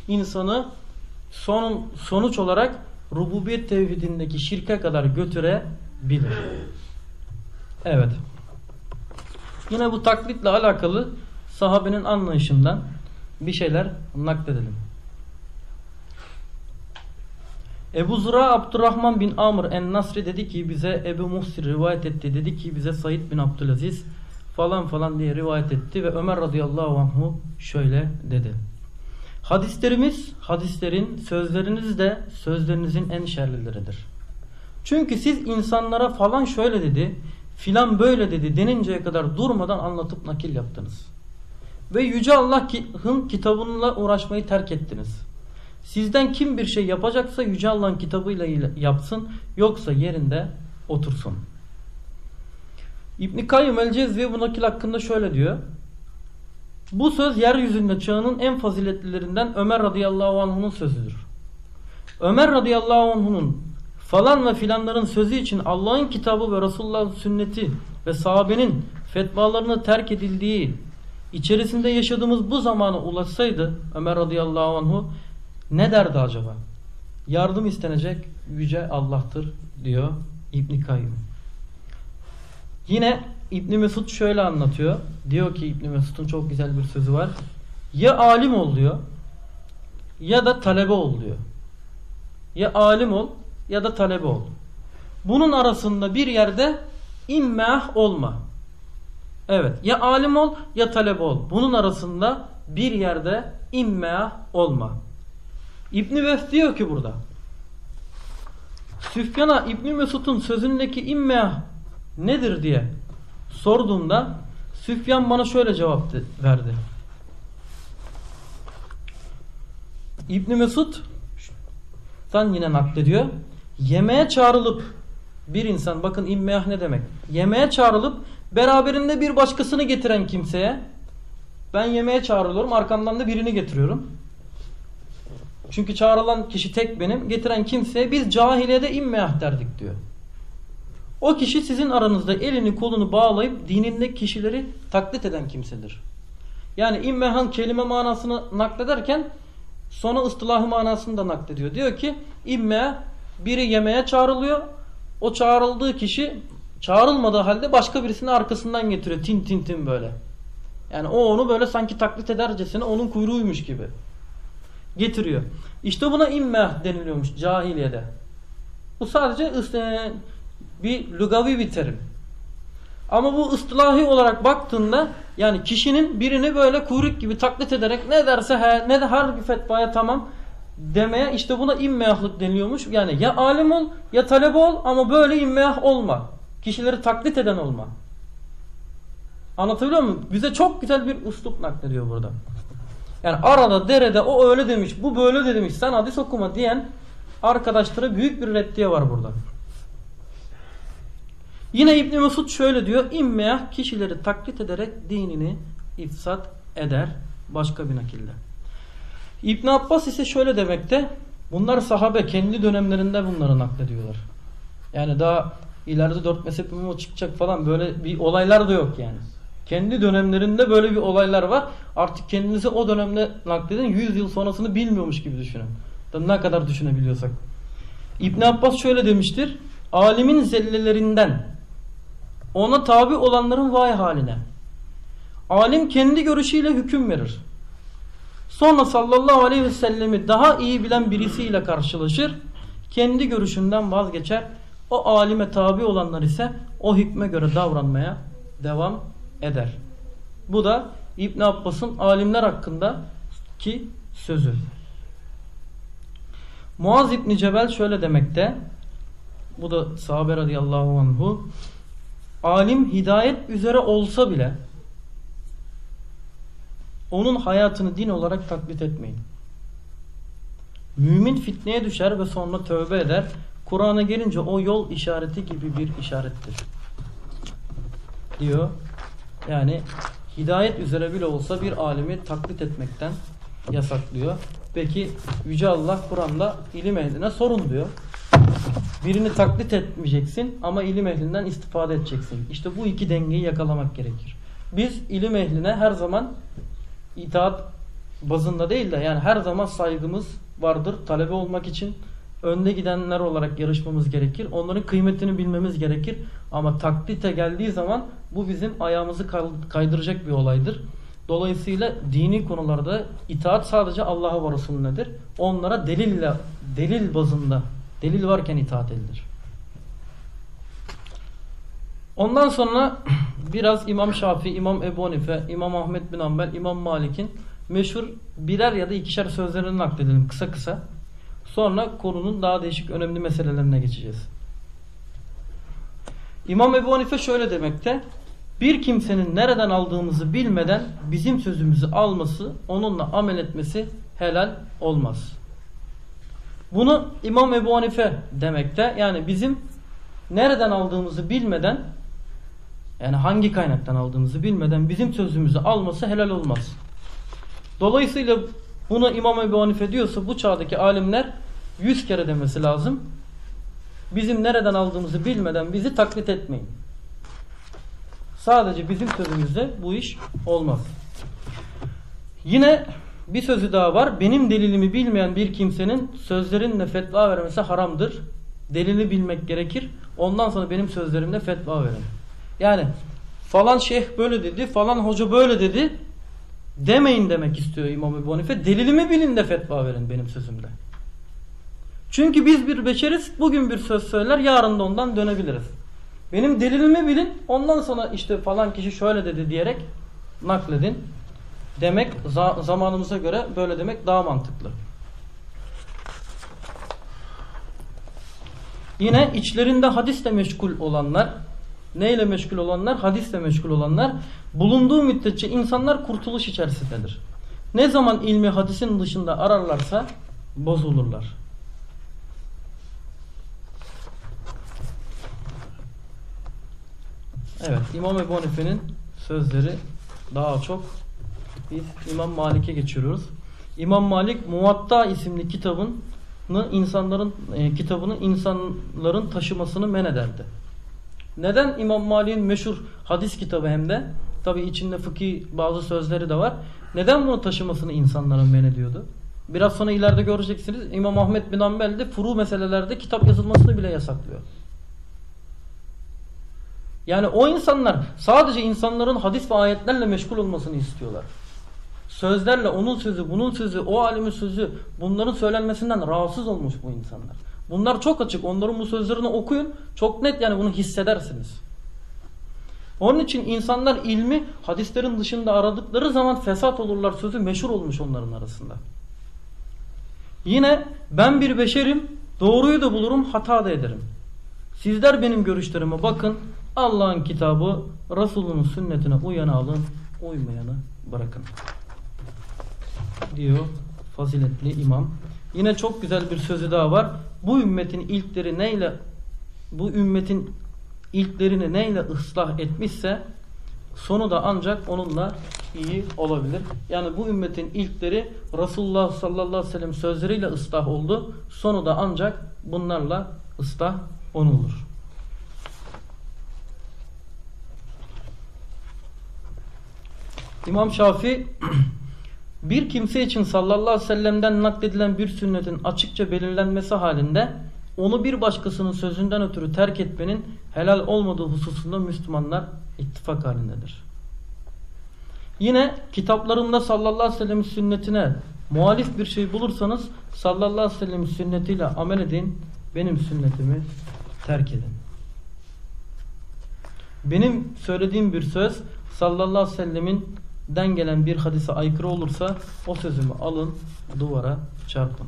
insanı son, sonuç olarak rububiyet tevhidindeki şirke kadar götürebilir. Evet. Yine bu taklitle alakalı sahabenin anlayışından bir şeyler nakledelim. Ebu Zura Abdurrahman bin Amr en-Nasri dedi ki bize Ebu Muhsir rivayet etti. Dedi ki bize Said bin Abdülaziz falan falan diye rivayet etti ve Ömer radıyallahu anhu şöyle dedi. Hadislerimiz, hadislerin, sözleriniz de sözlerinizin en şerlileridir. Çünkü siz insanlara falan şöyle dedi, filan böyle dedi deninceye kadar durmadan anlatıp nakil yaptınız. Ve Yüce Allah'ın kitabınla uğraşmayı terk ettiniz. Sizden kim bir şey yapacaksa Yüce Allah'ın kitabıyla yapsın, yoksa yerinde otursun. İbn-i Kayyum el-Cezvi bu nakil hakkında şöyle diyor. Bu söz yeryüzünde çağının en faziletlilerinden Ömer radıyallahu anh'unun sözüdür. Ömer radıyallahu anh'unun falan ve filanların sözü için Allah'ın kitabı ve Resulullah'ın sünneti ve sahabenin fetvalarını terk edildiği içerisinde yaşadığımız bu zamana ulaşsaydı Ömer radıyallahu anhu ne derdi acaba? Yardım istenecek yüce Allah'tır diyor İbn Kayyum. Yine İbn Mesud şöyle anlatıyor. Diyor ki İbn Mesud'un çok güzel bir sözü var. Ya alim ol diyor ya da talebe ol diyor. Ya alim ol ya da talebe ol. Bunun arasında bir yerde immah olma. Evet ya alim ol ya talebe ol. Bunun arasında bir yerde immah olma. İbni Vef diyor ki burada Süfyan'a İbni Mesud'un sözündeki immah nedir diye sorduğumda Süfyan bana şöyle cevap verdi. İbni Mesud tan yine naklediyor. Yemeğe çağrılıp bir insan bakın immeyah ne demek? Yemeğe çağrılıp beraberinde bir başkasını getiren kimseye ben yemeğe çağrılıyorum arkamdan da birini getiriyorum. Çünkü çağrılan kişi tek benim. Getiren kimseye biz cahiliyede immeyah derdik diyor. O kişi sizin aranızda elini kolunu bağlayıp dininde kişileri taklit eden kimsedir. Yani immehan kelime manasını naklederken sonra ıstılahı manasını da naklediyor. Diyor ki imme biri yemeğe çağrılıyor. O çağrıldığı kişi çağrılmadığı halde başka birisini arkasından getiriyor. Tin tin tin böyle. Yani o onu böyle sanki taklit edercesine onun kuyruğuymuş gibi getiriyor. İşte buna immeh deniliyormuş cahiliyede. Bu sadece bir lugavi bir terim. Ama bu ıstılahi olarak baktığında yani kişinin birini böyle kuyruk gibi taklit ederek ne derse he, ne de her bir fetvaya tamam demeye işte buna immeyahlık deniliyormuş. Yani ya alim ol ya talebe ol ama böyle immeyah olma. Kişileri taklit eden olma. Anlatabiliyor muyum? Bize çok güzel bir uslup naklediyor burada. Yani arada derede o öyle demiş bu böyle de demiş sen hadis okuma diyen arkadaşlara büyük bir reddiye var burada. Yine İbn Mesud şöyle diyor. İmmeyah kişileri taklit ederek dinini ifsat eder. Başka bir nakilde. İbn Abbas ise şöyle demekte. Bunlar sahabe kendi dönemlerinde bunları naklediyorlar. Yani daha ileride dört mezhep imamı çıkacak falan böyle bir olaylar da yok yani. Kendi dönemlerinde böyle bir olaylar var. Artık kendinizi o dönemde nakledin 100 yıl sonrasını bilmiyormuş gibi düşünün. Ne kadar düşünebiliyorsak. İbn Abbas şöyle demiştir. Alimin zellelerinden ona tabi olanların vay haline. Alim kendi görüşüyle hüküm verir. Sonra sallallahu aleyhi ve sellemi daha iyi bilen birisiyle karşılaşır. Kendi görüşünden vazgeçer. O alime tabi olanlar ise o hükme göre davranmaya devam eder. Bu da İbn Abbas'ın alimler hakkında ki sözü. Muaz İbni Cebel şöyle demekte. Bu da sahabe radıyallahu anhu. Alim hidayet üzere olsa bile onun hayatını din olarak taklit etmeyin. Mümin fitneye düşer ve sonra tövbe eder. Kur'an'a gelince o yol işareti gibi bir işarettir. Diyor yani hidayet üzere bile olsa bir alimi taklit etmekten yasaklıyor. Peki Yüce Allah Kur'an'da ilim ehline sorun diyor. Birini taklit etmeyeceksin ama ilim ehlinden istifade edeceksin. İşte bu iki dengeyi yakalamak gerekir. Biz ilim ehline her zaman itaat bazında değil de yani her zaman saygımız vardır talebe olmak için önde gidenler olarak yarışmamız gerekir. Onların kıymetini bilmemiz gerekir. Ama taklite geldiği zaman bu bizim ayağımızı kaydıracak bir olaydır. Dolayısıyla dini konularda itaat sadece Allah'a ve Resulünedir. Onlara delille, delil bazında Delil varken itaat edilir. Ondan sonra biraz İmam Şafii, İmam Ebu Hanife, İmam Ahmet bin Hanbel, İmam Malik'in meşhur birer ya da ikişer sözlerini nakledelim kısa kısa. Sonra konunun daha değişik önemli meselelerine geçeceğiz. İmam Ebu Hanife şöyle demekte. Bir kimsenin nereden aldığımızı bilmeden bizim sözümüzü alması, onunla amel etmesi helal olmaz. Bunu İmam Ebu Hanife demekte. Yani bizim nereden aldığımızı bilmeden yani hangi kaynaktan aldığımızı bilmeden bizim sözümüzü alması helal olmaz. Dolayısıyla bunu İmam Ebu Hanife diyorsa bu çağdaki alimler yüz kere demesi lazım. Bizim nereden aldığımızı bilmeden bizi taklit etmeyin. Sadece bizim sözümüzde bu iş olmaz. Yine bir sözü daha var. Benim delilimi bilmeyen bir kimsenin sözlerinle fetva vermesi haramdır. Delili bilmek gerekir. Ondan sonra benim sözlerimle fetva verin. Yani falan şeyh böyle dedi, falan hoca böyle dedi demeyin demek istiyor İmam Ebu Hanife. Delilimi bilin de fetva verin benim sözümle. Çünkü biz bir beşeriz. Bugün bir söz söyler, yarın da ondan dönebiliriz. Benim delilimi bilin. Ondan sonra işte falan kişi şöyle dedi diyerek nakledin. Demek zamanımıza göre böyle demek daha mantıklı. Yine içlerinde hadisle meşgul olanlar, neyle meşgul olanlar? Hadisle meşgul olanlar bulunduğu müddetçe insanlar kurtuluş içerisindedir. Ne zaman ilmi hadisin dışında ararlarsa bozulurlar. Evet İmam Ebu Hanife'nin sözleri daha çok biz İmam Malik'e geçiyoruz. İmam Malik Muvatta isimli kitabını insanların e, kitabını insanların taşımasını men ederdi. Neden İmam Malik'in meşhur hadis kitabı hem de tabi içinde fıkhi bazı sözleri de var. Neden bunu taşımasını insanların men ediyordu? Biraz sonra ileride göreceksiniz İmam Ahmet bin Ambel de furu meselelerde kitap yazılmasını bile yasaklıyor. Yani o insanlar sadece insanların hadis ve ayetlerle meşgul olmasını istiyorlar. Sözlerle onun sözü, bunun sözü, o alimin sözü bunların söylenmesinden rahatsız olmuş bu insanlar. Bunlar çok açık. Onların bu sözlerini okuyun. Çok net yani bunu hissedersiniz. Onun için insanlar ilmi hadislerin dışında aradıkları zaman fesat olurlar sözü meşhur olmuş onların arasında. Yine ben bir beşerim, doğruyu da bulurum, hata da ederim. Sizler benim görüşlerime bakın, Allah'ın kitabı, Resulünün sünnetine uyanı alın, uymayanı bırakın. Diyor faziletli imam. Yine çok güzel bir sözü daha var. Bu ümmetin ilkleri neyle bu ümmetin ilklerini neyle ıslah etmişse sonu da ancak onunla iyi olabilir. Yani bu ümmetin ilkleri Resulullah sallallahu aleyhi ve sellem sözleriyle ıslah oldu. Sonu da ancak bunlarla ıslah onulur. İmam Şafii bir kimse için sallallahu aleyhi ve sellem'den nakledilen bir sünnetin açıkça belirlenmesi halinde onu bir başkasının sözünden ötürü terk etmenin helal olmadığı hususunda Müslümanlar ittifak halindedir. Yine kitaplarımda sallallahu aleyhi ve sellem'in sünnetine muhalif bir şey bulursanız sallallahu aleyhi ve sellem'in sünnetiyle amel edin, benim sünnetimi terk edin. Benim söylediğim bir söz sallallahu aleyhi ve sellemin den gelen bir hadise aykırı olursa o sözümü alın duvara çarpın.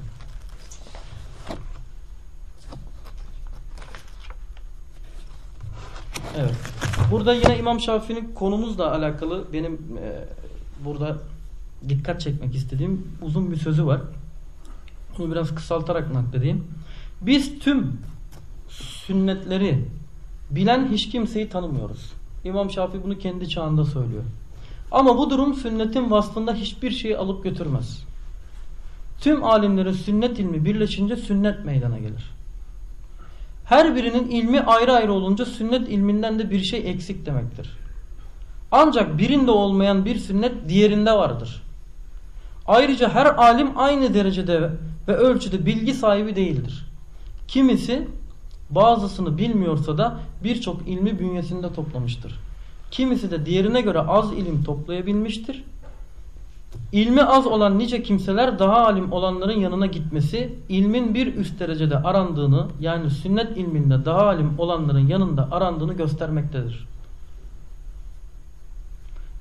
Evet. Burada yine İmam Şafii'nin konumuzla alakalı benim e, burada dikkat çekmek istediğim uzun bir sözü var. Bunu biraz kısaltarak nakledeyim. Biz tüm sünnetleri bilen hiç kimseyi tanımıyoruz. İmam Şafii bunu kendi çağında söylüyor. Ama bu durum sünnetin vasfında hiçbir şeyi alıp götürmez. Tüm alimlerin sünnet ilmi birleşince sünnet meydana gelir. Her birinin ilmi ayrı ayrı olunca sünnet ilminden de bir şey eksik demektir. Ancak birinde olmayan bir sünnet diğerinde vardır. Ayrıca her alim aynı derecede ve ölçüde bilgi sahibi değildir. Kimisi bazısını bilmiyorsa da birçok ilmi bünyesinde toplamıştır. Kimisi de diğerine göre az ilim toplayabilmiştir. İlmi az olan nice kimseler daha alim olanların yanına gitmesi, ilmin bir üst derecede arandığını yani sünnet ilminde daha alim olanların yanında arandığını göstermektedir.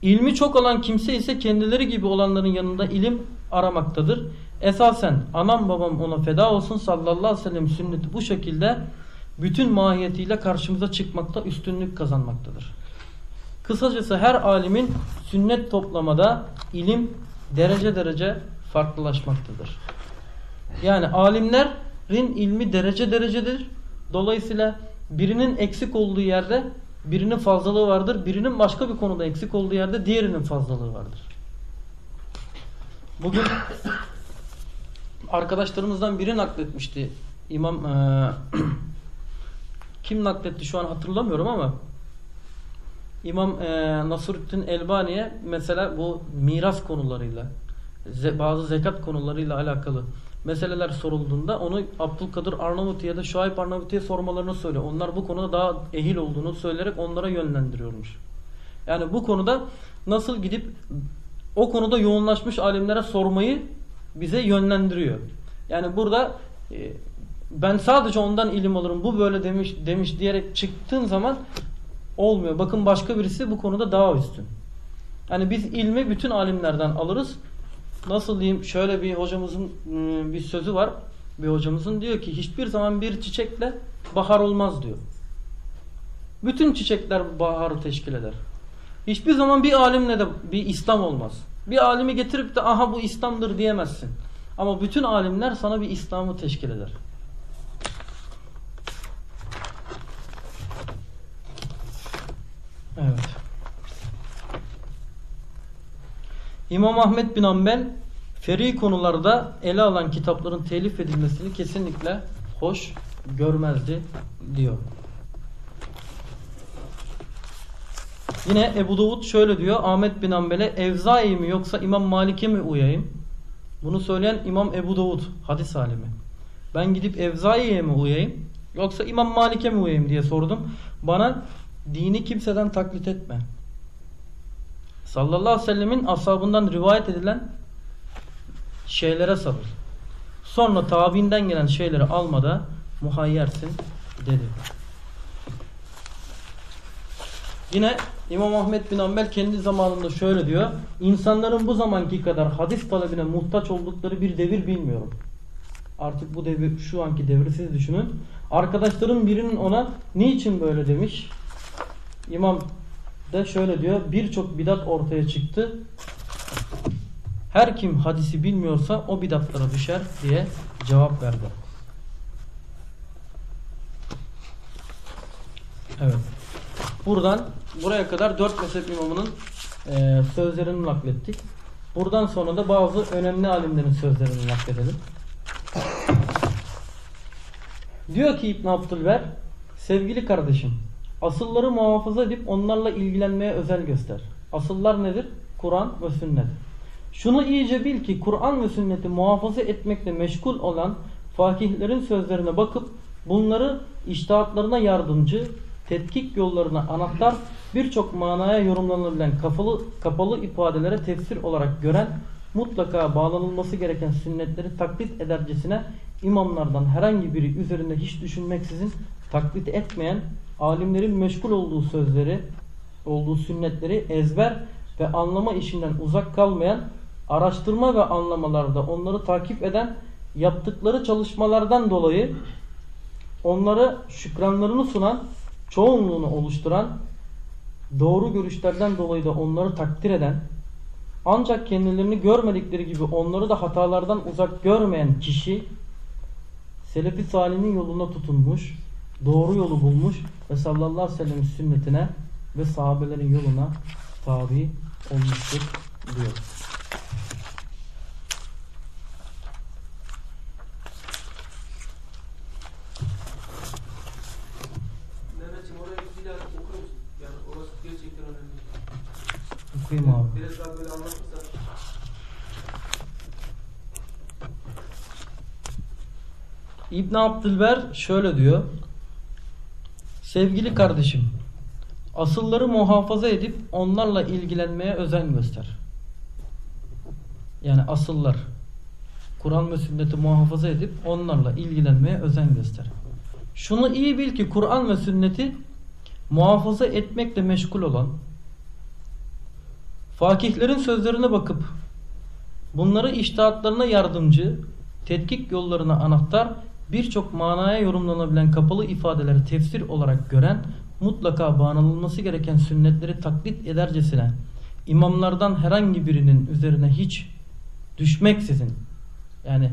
İlmi çok olan kimse ise kendileri gibi olanların yanında ilim aramaktadır. Esasen anam babam ona feda olsun sallallahu aleyhi ve sellem sünneti bu şekilde bütün mahiyetiyle karşımıza çıkmakta üstünlük kazanmaktadır. Kısacası her alimin sünnet toplamada ilim derece derece farklılaşmaktadır. Yani alimlerin ilmi derece derecedir. Dolayısıyla birinin eksik olduğu yerde birinin fazlalığı vardır. Birinin başka bir konuda eksik olduğu yerde diğerinin fazlalığı vardır. Bugün arkadaşlarımızdan biri nakletmişti. İmam e, kim nakletti şu an hatırlamıyorum ama İmam e, Nasruddin Elbani'ye mesela bu miras konularıyla ze, bazı zekat konularıyla alakalı meseleler sorulduğunda onu Abdülkadir Arnavut ya da Şuayb Arnavut'a sormalarını söylüyor. Onlar bu konuda daha ehil olduğunu söyleyerek onlara yönlendiriyormuş. Yani bu konuda nasıl gidip o konuda yoğunlaşmış alimlere sormayı bize yönlendiriyor. Yani burada e, ben sadece ondan ilim alırım bu böyle demiş demiş diyerek çıktığın zaman olmuyor. Bakın başka birisi bu konuda daha üstün. Yani biz ilmi bütün alimlerden alırız. Nasıl diyeyim şöyle bir hocamızın ıı, bir sözü var. Bir hocamızın diyor ki hiçbir zaman bir çiçekle bahar olmaz diyor. Bütün çiçekler baharı teşkil eder. Hiçbir zaman bir alimle de bir İslam olmaz. Bir alimi getirip de aha bu İslam'dır diyemezsin. Ama bütün alimler sana bir İslam'ı teşkil eder. Evet. İmam Ahmet bin Ambel feri konularda ele alan kitapların telif edilmesini kesinlikle hoş görmezdi diyor. Yine Ebu Davud şöyle diyor. Ahmet bin Ambel'e Evzai mi yoksa İmam Malik'e mi uyayım? Bunu söyleyen İmam Ebu Davud hadis alimi. Ben gidip Evzai'ye mi uyayım yoksa İmam Malik'e mi uyayım diye sordum. Bana dini kimseden taklit etme. Sallallahu aleyhi ve sellemin ashabından rivayet edilen şeylere sabır. Sonra tabiinden gelen şeyleri almada muhayyersin dedi. Yine İmam Ahmet bin Ambel kendi zamanında şöyle diyor. İnsanların bu zamanki kadar hadis talebine muhtaç oldukları bir devir bilmiyorum. Artık bu devir şu anki devri siz düşünün. Arkadaşların birinin ona niçin böyle demiş. İmam da şöyle diyor. Birçok bidat ortaya çıktı. Her kim hadisi bilmiyorsa o bidatlara düşer diye cevap verdi. Evet. Buradan buraya kadar dört mezhep imamının e, sözlerini naklettik. Buradan sonra da bazı önemli alimlerin sözlerini nakledelim. Diyor ki İbn Abdülber, sevgili kardeşim, asılları muhafaza edip onlarla ilgilenmeye özel göster. Asıllar nedir? Kur'an ve sünnet. Şunu iyice bil ki Kur'an ve sünneti muhafaza etmekle meşgul olan fakihlerin sözlerine bakıp bunları iştahatlarına yardımcı, tetkik yollarına anahtar, birçok manaya yorumlanabilen kapalı, kapalı ifadelere tefsir olarak gören, mutlaka bağlanılması gereken sünnetleri taklit edercesine imamlardan herhangi biri üzerinde hiç düşünmeksizin taklit etmeyen, alimlerin meşgul olduğu sözleri, olduğu sünnetleri ezber ve anlama işinden uzak kalmayan, araştırma ve anlamalarda onları takip eden, yaptıkları çalışmalardan dolayı onları şükranlarını sunan, çoğunluğunu oluşturan, doğru görüşlerden dolayı da onları takdir eden, ancak kendilerini görmedikleri gibi onları da hatalardan uzak görmeyen kişi, Selefi Salih'in yoluna tutunmuş, doğru yolu bulmuş ve sallallahu aleyhi ve sellem sünnetine ve sahabelerin yoluna tabi olmuştur diyor. Okuyayım abi.
Biraz daha böyle anlatırsan.
İbn Abdülber şöyle diyor. Sevgili kardeşim, asılları muhafaza edip onlarla ilgilenmeye özen göster. Yani asıllar. Kur'an ve sünneti muhafaza edip onlarla ilgilenmeye özen göster. Şunu iyi bil ki Kur'an ve sünneti muhafaza etmekle meşgul olan fakihlerin sözlerine bakıp bunları iştihatlarına yardımcı, tetkik yollarına anahtar, birçok manaya yorumlanabilen kapalı ifadeleri tefsir olarak gören, mutlaka bağlanılması gereken sünnetleri taklit edercesine imamlardan herhangi birinin üzerine hiç düşmeksizin yani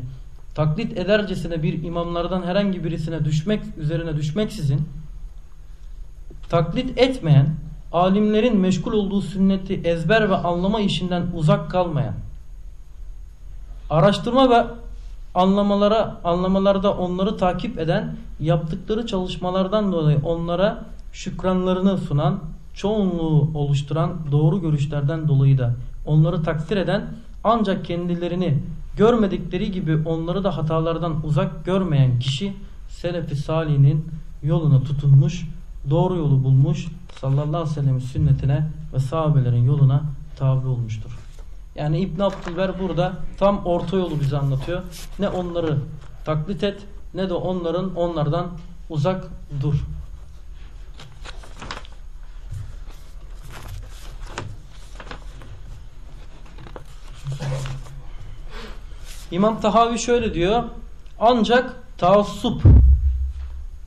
taklit edercesine bir imamlardan herhangi birisine düşmek üzerine düşmeksizin taklit etmeyen alimlerin meşgul olduğu sünneti ezber ve anlama işinden uzak kalmayan araştırma ve anlamalara anlamalarda onları takip eden yaptıkları çalışmalardan dolayı onlara şükranlarını sunan çoğunluğu oluşturan doğru görüşlerden dolayı da onları takdir eden ancak kendilerini görmedikleri gibi onları da hatalardan uzak görmeyen kişi Selefi Salih'in yoluna tutunmuş, doğru yolu bulmuş, sallallahu aleyhi ve sellem sünnetine ve sahabelerin yoluna tabi olmuştur. Yani İbn Abdülber burada tam orta yolu bize anlatıyor. Ne onları taklit et ne de onların onlardan uzak dur. İmam Tahavi şöyle diyor. Ancak taassup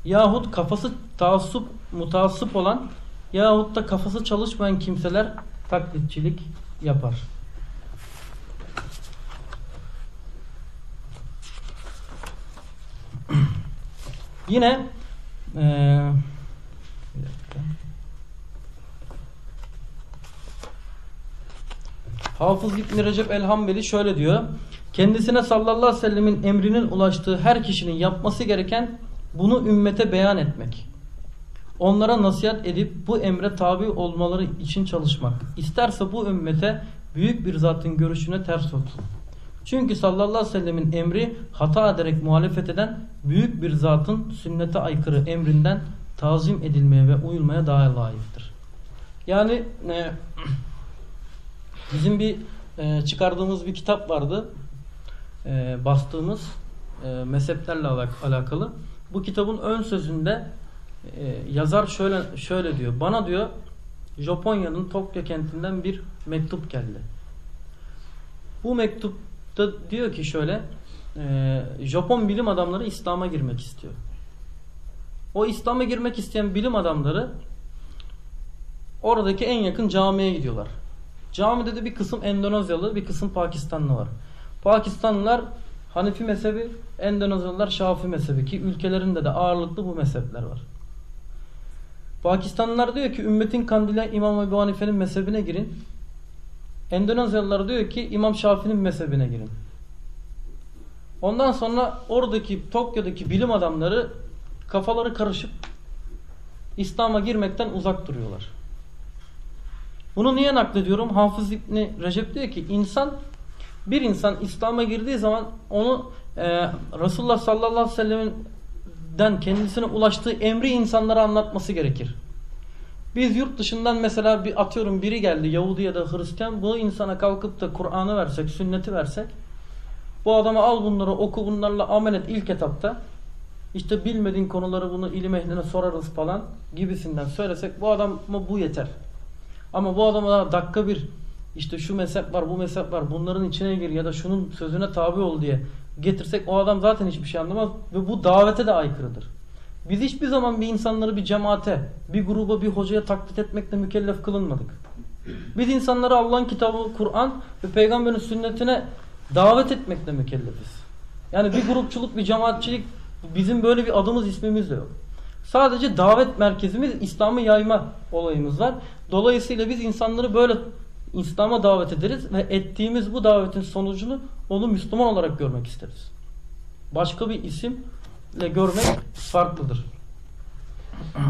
yahut kafası taassup mutasip olan yahut da kafası çalışmayan kimseler taklitçilik yapar. Yine dakika. Hafız İbn Recep el-Hambeli şöyle diyor. Kendisine sallallahu aleyhi ve sellemin emrinin ulaştığı her kişinin yapması gereken bunu ümmete beyan etmek. Onlara nasihat edip bu emre tabi olmaları için çalışmak. İsterse bu ümmete büyük bir zatın görüşüne ters olsun. Çünkü sallallahu aleyhi ve sellemin emri hata ederek muhalefet eden büyük bir zatın sünnete aykırı emrinden tazim edilmeye ve uyulmaya daha layıktır. Yani e, bizim bir e, çıkardığımız bir kitap vardı. E, bastığımız e, mezheplerle alakalı. Bu kitabın ön sözünde e, yazar şöyle şöyle diyor. Bana diyor Japonya'nın Tokyo kentinden bir mektup geldi. Bu mektupta diyor ki şöyle e, Japon bilim adamları İslam'a girmek istiyor. O İslam'a girmek isteyen bilim adamları oradaki en yakın camiye gidiyorlar. Camide de bir kısım Endonezyalı, bir kısım Pakistanlı var. Pakistanlılar Hanefi mezhebi, Endonezyalılar Şafi mezhebi ki ülkelerinde de ağırlıklı bu mezhepler var. Pakistanlılar diyor ki ümmetin kandili İmam Ebu Hanife'nin mezhebine girin. Endonezyalılar diyor ki İmam Şafii'nin mezhebine girin. Ondan sonra oradaki Tokyo'daki bilim adamları kafaları karışıp İslam'a girmekten uzak duruyorlar. Bunu niye naklediyorum? Hafız İbni Recep diyor ki insan bir insan İslam'a girdiği zaman onu e, Resulullah sallallahu aleyhi ve sellem'den kendisine ulaştığı emri insanlara anlatması gerekir. Biz yurt dışından mesela bir atıyorum biri geldi Yahudi ya da Hristiyan bu insana kalkıp da Kur'an'ı versek, sünneti versek bu adama al bunları oku bunlarla amel et ilk etapta işte bilmediğin konuları bunu ilim ehline sorarız falan gibisinden söylesek bu adama bu yeter. Ama bu adama dakika bir işte şu mezhep var bu mezhep var bunların içine gir ya da şunun sözüne tabi ol diye getirsek o adam zaten hiçbir şey anlamaz ve bu davete de aykırıdır. Biz hiçbir zaman bir insanları bir cemaate, bir gruba, bir hocaya taklit etmekle mükellef kılınmadık. Biz insanları Allah'ın kitabı, Kur'an ve peygamberin sünnetine davet etmekle mükellefiz. Yani bir grupçuluk, bir cemaatçilik bizim böyle bir adımız, ismimiz de yok. Sadece davet merkezimiz İslam'ı yayma olayımız var. Dolayısıyla biz insanları böyle İslam'a davet ederiz ve ettiğimiz bu davetin sonucunu onu Müslüman olarak görmek isteriz. Başka bir isimle görmek farklıdır.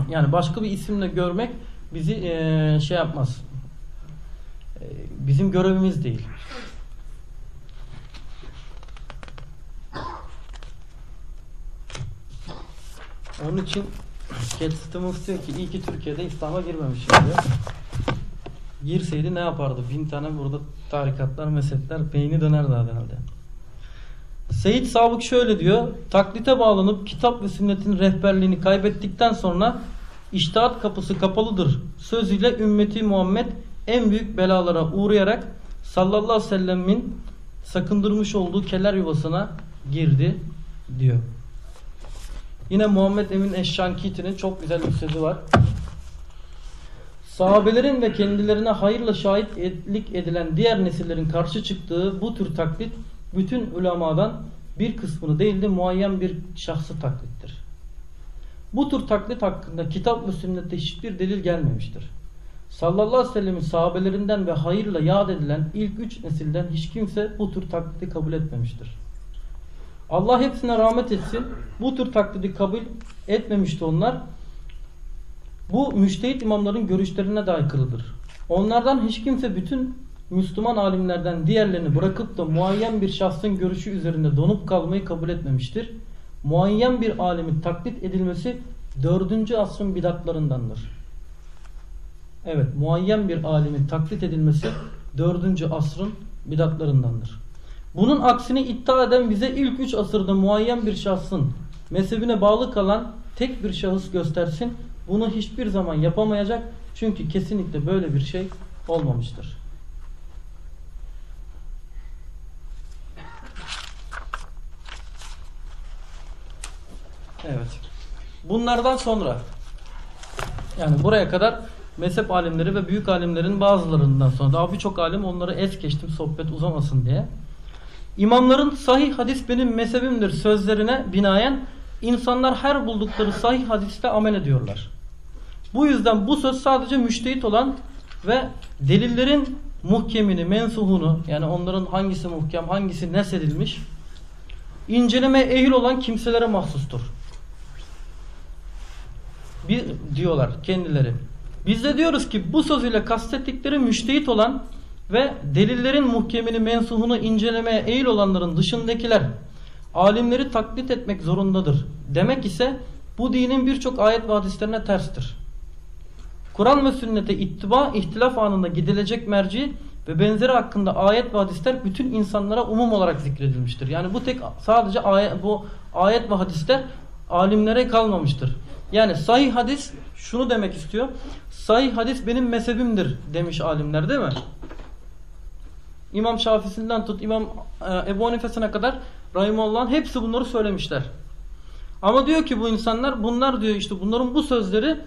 Yani başka bir isimle görmek bizi e, şey yapmaz. E, bizim görevimiz değil. Onun için Cat Stevens diyor ki iyi ki Türkiye'de İslam'a girmemişim diyor. girseydi ne yapardı? Bin tane burada tarikatlar, mezhepler beyni dönerdi herhalde. Seyit Sabık şöyle diyor. Taklite bağlanıp kitap ve sünnetin rehberliğini kaybettikten sonra iştihat kapısı kapalıdır. Sözüyle ümmeti Muhammed en büyük belalara uğrayarak sallallahu aleyhi ve sellemin sakındırmış olduğu keler yuvasına girdi diyor. Yine Muhammed Emin Eşşankiti'nin çok güzel bir sözü var. Sahabelerin ve kendilerine hayırla şahitlik edilen diğer nesillerin karşı çıktığı bu tür taklit bütün ulemadan bir kısmını değil de muayyen bir şahsı taklittir. Bu tür taklit hakkında kitap ve sünnette hiçbir delil gelmemiştir. Sallallahu aleyhi ve sellemin sahabelerinden ve hayırla yad edilen ilk üç nesilden hiç kimse bu tür taklidi kabul etmemiştir. Allah hepsine rahmet etsin. Bu tür taklidi kabul etmemişti onlar. Bu müştehit imamların görüşlerine de aykırıdır. Onlardan hiç kimse bütün Müslüman alimlerden diğerlerini bırakıp da muayyen bir şahsın görüşü üzerinde donup kalmayı kabul etmemiştir. Muayyen bir alimin taklit edilmesi dördüncü asrın bidatlarındandır. Evet, muayyen bir alimin taklit edilmesi dördüncü asrın bidatlarındandır. Bunun aksini iddia eden bize ilk üç asırda muayyen bir şahsın mezhebine bağlı kalan tek bir şahıs göstersin. Bunu hiçbir zaman yapamayacak. Çünkü kesinlikle böyle bir şey olmamıştır. Evet. Bunlardan sonra yani buraya kadar mezhep alimleri ve büyük alimlerin bazılarından sonra daha birçok alim onları es geçtim sohbet uzamasın diye. İmamların sahih hadis benim mezhebimdir sözlerine binaen insanlar her buldukları sahih hadiste amel ediyorlar. Bu yüzden bu söz sadece müştehit olan ve delillerin muhkemini, mensuhunu yani onların hangisi muhkem, hangisi nesedilmiş inceleme ehil olan kimselere mahsustur. Bir diyorlar kendileri. Biz de diyoruz ki bu söz ile kastettikleri müştehit olan ve delillerin muhkemini, mensuhunu incelemeye eğil olanların dışındakiler alimleri taklit etmek zorundadır. Demek ise bu dinin birçok ayet ve hadislerine terstir. Kur'an ve sünnete ittiba, ihtilaf anında gidilecek merci ve benzeri hakkında ayet ve hadisler bütün insanlara umum olarak zikredilmiştir. Yani bu tek sadece ayet, bu ayet ve hadisler alimlere kalmamıştır. Yani sahih hadis şunu demek istiyor. Sahih hadis benim mezhebimdir demiş alimler değil mi? İmam Şafisi'nden tut İmam e, Ebu Hanife'sine kadar Rahimullah'ın hepsi bunları söylemişler. Ama diyor ki bu insanlar bunlar diyor işte bunların bu sözleri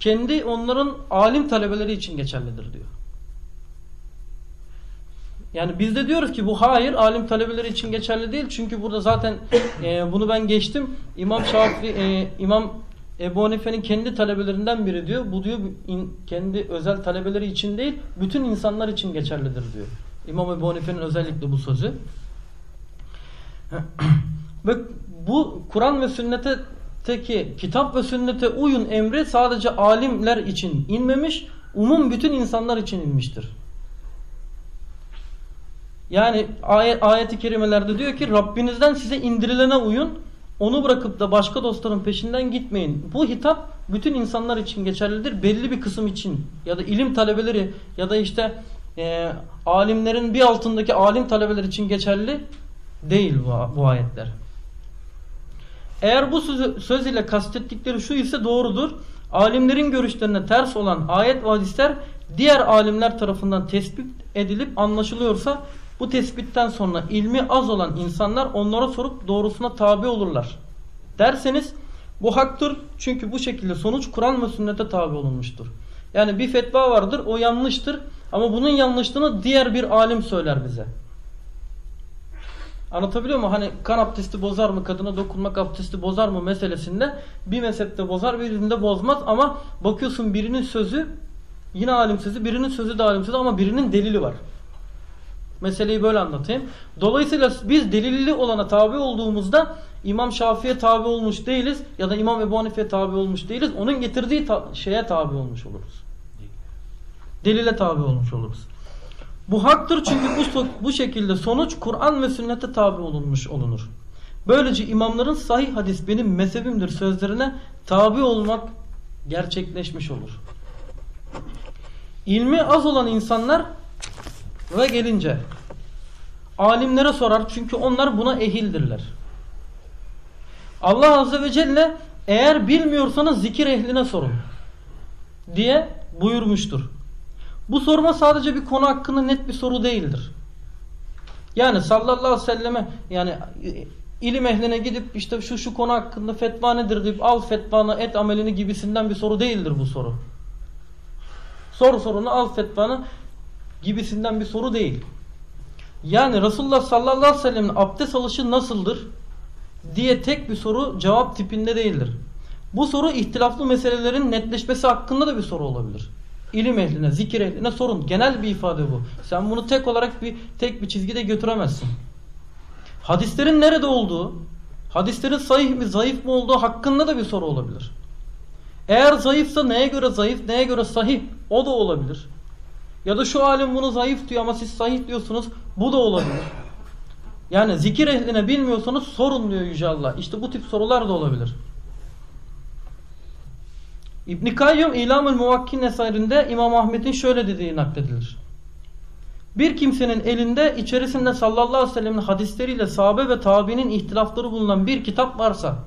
kendi onların alim talebeleri için geçerlidir diyor. Yani biz de diyoruz ki bu hayır alim talebeleri için geçerli değil. Çünkü burada zaten e, bunu ben geçtim. İmam Şafii, e, İmam Ebu Hanife'nin kendi talebelerinden biri diyor. Bu diyor kendi özel talebeleri için değil, bütün insanlar için geçerlidir diyor. İmam Ebu Hanife'nin özellikle bu sözü. ve bu Kur'an ve sünnete teki kitap ve sünnete uyun emri sadece alimler için inmemiş, umum bütün insanlar için inmiştir. Yani ayet, ayeti kerimelerde diyor ki Rabbinizden size indirilene uyun, onu bırakıp da başka dostların peşinden gitmeyin. Bu hitap bütün insanlar için geçerlidir. Belli bir kısım için ya da ilim talebeleri ya da işte e, alimlerin bir altındaki alim talebeler için geçerli değil bu, bu ayetler. Eğer bu söz, söz ile kastettikleri şu ise doğrudur. Alimlerin görüşlerine ters olan ayet ve hadisler diğer alimler tarafından tespit edilip anlaşılıyorsa bu tespitten sonra ilmi az olan insanlar onlara sorup doğrusuna tabi olurlar. Derseniz bu haktır çünkü bu şekilde sonuç Kur'an ve sünnete tabi olunmuştur. Yani bir fetva vardır o yanlıştır ama bunun yanlışlığını diğer bir alim söyler bize. Anlatabiliyor muyum? Hani kan abdesti bozar mı? Kadına dokunmak abdesti bozar mı meselesinde bir mezhepte bozar birinde bozmaz ama bakıyorsun birinin sözü yine alim sözü birinin sözü de alim sözü ama birinin delili var. Meseleyi böyle anlatayım. Dolayısıyla biz delilli olana tabi olduğumuzda İmam Şafii'ye tabi olmuş değiliz ya da İmam Ebu Hanife'ye tabi olmuş değiliz. Onun getirdiği ta şeye tabi olmuş oluruz. Delile tabi olmuş oluruz. Bu haktır çünkü bu, bu şekilde sonuç Kur'an ve sünnete tabi olunmuş olunur. Böylece imamların sahih hadis benim mezhebimdir sözlerine tabi olmak gerçekleşmiş olur. ilmi az olan insanlar ve gelince alimlere sorar çünkü onlar buna ehildirler. Allah Azze ve Celle eğer bilmiyorsanız zikir ehline sorun diye buyurmuştur. Bu sorma sadece bir konu hakkında net bir soru değildir. Yani sallallahu aleyhi ve selleme yani ilim ehline gidip işte şu şu konu hakkında fetva nedir deyip al fetvanı et amelini gibisinden bir soru değildir bu soru. Sor sorunu al fetvanı gibisinden bir soru değil. Yani Resulullah sallallahu aleyhi ve sellemin abdest alışı nasıldır diye tek bir soru cevap tipinde değildir. Bu soru ihtilaflı meselelerin netleşmesi hakkında da bir soru olabilir. İlim ehline, zikir ehline sorun. Genel bir ifade bu. Sen bunu tek olarak bir tek bir çizgide götüremezsin. Hadislerin nerede olduğu, hadislerin sahih mi zayıf mı olduğu hakkında da bir soru olabilir. Eğer zayıfsa neye göre zayıf, neye göre sahih o da olabilir. Ya da şu alim bunu zayıf diyor ama siz sahih diyorsunuz bu da olabilir. Yani zikir ehline bilmiyorsanız sorun diyor Yüce Allah. İşte bu tip sorular da olabilir. İbn-i Kayyum İlam-ül Muvakkin eserinde İmam Ahmet'in şöyle dediği nakledilir. Bir kimsenin elinde içerisinde sallallahu aleyhi ve sellem'in hadisleriyle sahabe ve tabi'nin ihtilafları bulunan bir kitap varsa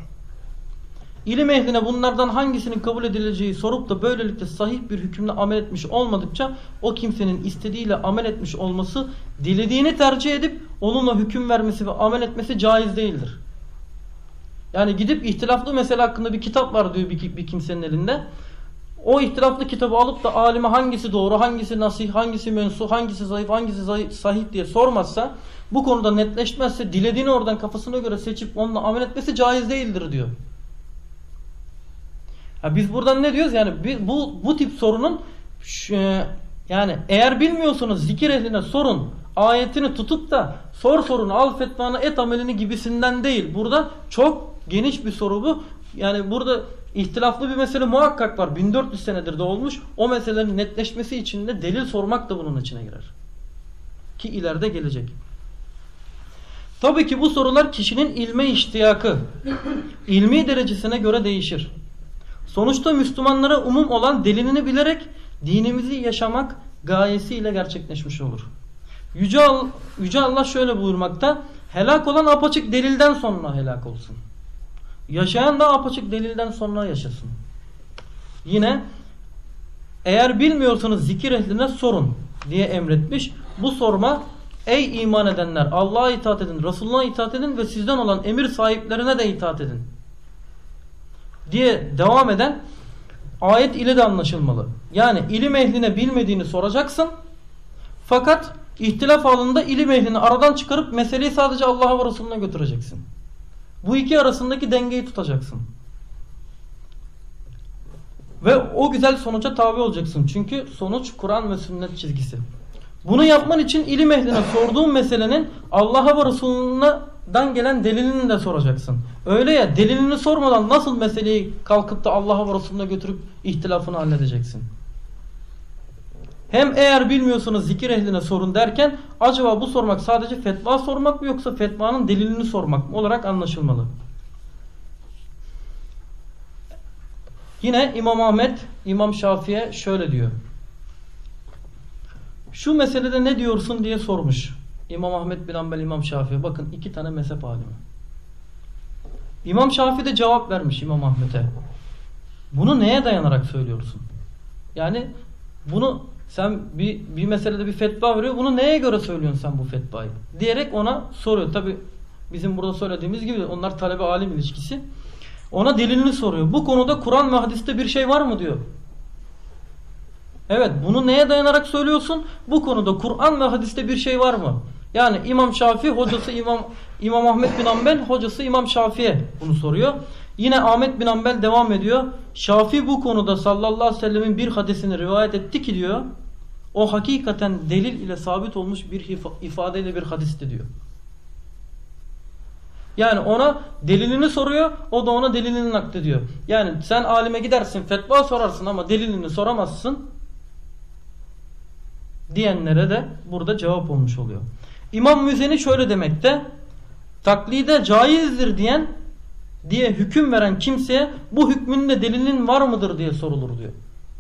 ilim ehline bunlardan hangisinin kabul edileceği sorup da böylelikle sahih bir hükümle amel etmiş olmadıkça o kimsenin istediğiyle amel etmiş olması dilediğini tercih edip onunla hüküm vermesi ve amel etmesi caiz değildir. Yani gidip ihtilaflı mesele hakkında bir kitap var diyor bir, kimsenin elinde. O ihtilaflı kitabı alıp da alime hangisi doğru, hangisi nasih, hangisi mensu, hangisi zayıf, hangisi zayıf, sahih diye sormazsa, bu konuda netleşmezse dilediğini oradan kafasına göre seçip onunla amel etmesi caiz değildir diyor. Ya biz buradan ne diyoruz? Yani bu bu tip sorunun e, yani eğer bilmiyorsunuz zikir ehline sorun ayetini tutup da sor sorunu al fetvanı et amelini gibisinden değil. Burada çok geniş bir soru bu. Yani burada ihtilaflı bir mesele muhakkak var. 1400 senedir de olmuş. O meselelerin netleşmesi için de delil sormak da bunun içine girer. Ki ileride gelecek. Tabii ki bu sorular kişinin ilme iştiyakı, ilmi derecesine göre değişir. Sonuçta Müslümanlara umum olan delilini bilerek dinimizi yaşamak gayesiyle gerçekleşmiş olur. Yüce, Allah, Yüce Allah şöyle buyurmakta. Helak olan apaçık delilden sonra helak olsun. Yaşayan da apaçık delilden sonra yaşasın. Yine eğer bilmiyorsanız zikir ehline sorun diye emretmiş. Bu sorma ey iman edenler Allah'a itaat edin, Resulullah'a itaat edin ve sizden olan emir sahiplerine de itaat edin. Diye devam eden ayet ile de anlaşılmalı. Yani ilim ehline bilmediğini soracaksın. Fakat ihtilaf halinde ilim ehlini aradan çıkarıp meseleyi sadece Allah'a ve Resulüne götüreceksin. Bu iki arasındaki dengeyi tutacaksın. Ve o güzel sonuca tabi olacaksın. Çünkü sonuç Kur'an ve sünnet çizgisi. Bunu yapman için ilim ehline sorduğun meselenin Allah'a ve Resulü'nden gelen delilini de soracaksın. Öyle ya delilini sormadan nasıl meseleyi kalkıp da Allah'a ve Resulüne götürüp ihtilafını halledeceksin? Hem eğer bilmiyorsanız zikir ehline sorun derken acaba bu sormak sadece fetva sormak mı yoksa fetvanın delilini sormak mı olarak anlaşılmalı. Yine İmam Ahmet İmam Şafi'ye şöyle diyor. Şu meselede ne diyorsun diye sormuş. İmam Ahmet bin Ambel İmam Şafi'ye. Bakın iki tane mezhep alimi. İmam Şafii de cevap vermiş İmam Ahmet'e. Bunu neye dayanarak söylüyorsun? Yani bunu sen bir, bir meselede bir fetva veriyor. Bunu neye göre söylüyorsun sen bu fetvayı? Diyerek ona soruyor. Tabi bizim burada söylediğimiz gibi onlar talebe alim ilişkisi. Ona delilini soruyor. Bu konuda Kur'an ve hadiste bir şey var mı diyor. Evet bunu neye dayanarak söylüyorsun? Bu konuda Kur'an ve hadiste bir şey var mı? Yani İmam Şafii hocası İmam İmam Ahmet bin Ambel hocası İmam Şafii'ye bunu soruyor. Yine Ahmet bin Ambel devam ediyor. Şafii bu konuda sallallahu aleyhi ve sellemin bir hadisini rivayet etti ki diyor. O hakikaten delil ile sabit olmuş bir ifadeyle bir hadisti diyor. Yani ona delilini soruyor, o da ona delilini naklediyor. Yani sen alime gidersin, fetva sorarsın ama delilini soramazsın diyenlere de burada cevap olmuş oluyor. İmam Müzeni şöyle demekte, taklide caizdir diyen diye hüküm veren kimseye bu hükmünde delilin var mıdır diye sorulur diyor.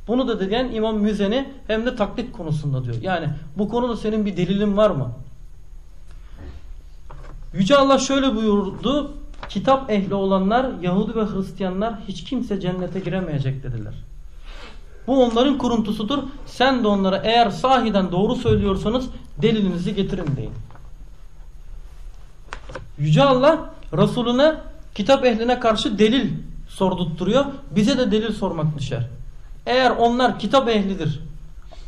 Bunu da diyen İmam Müzeni hem de taklit konusunda diyor. Yani bu konuda senin bir delilin var mı? Yüce Allah şöyle buyurdu. Kitap ehli olanlar Yahudi ve Hristiyanlar hiç kimse cennete giremeyecek dediler. Bu onların kuruntusudur. Sen de onlara eğer sahiden doğru söylüyorsanız delilinizi getirin deyin. Yüce Allah Resulüne kitap ehline karşı delil sordurtturuyor. Bize de delil sormak düşer. Eğer onlar kitap ehlidir.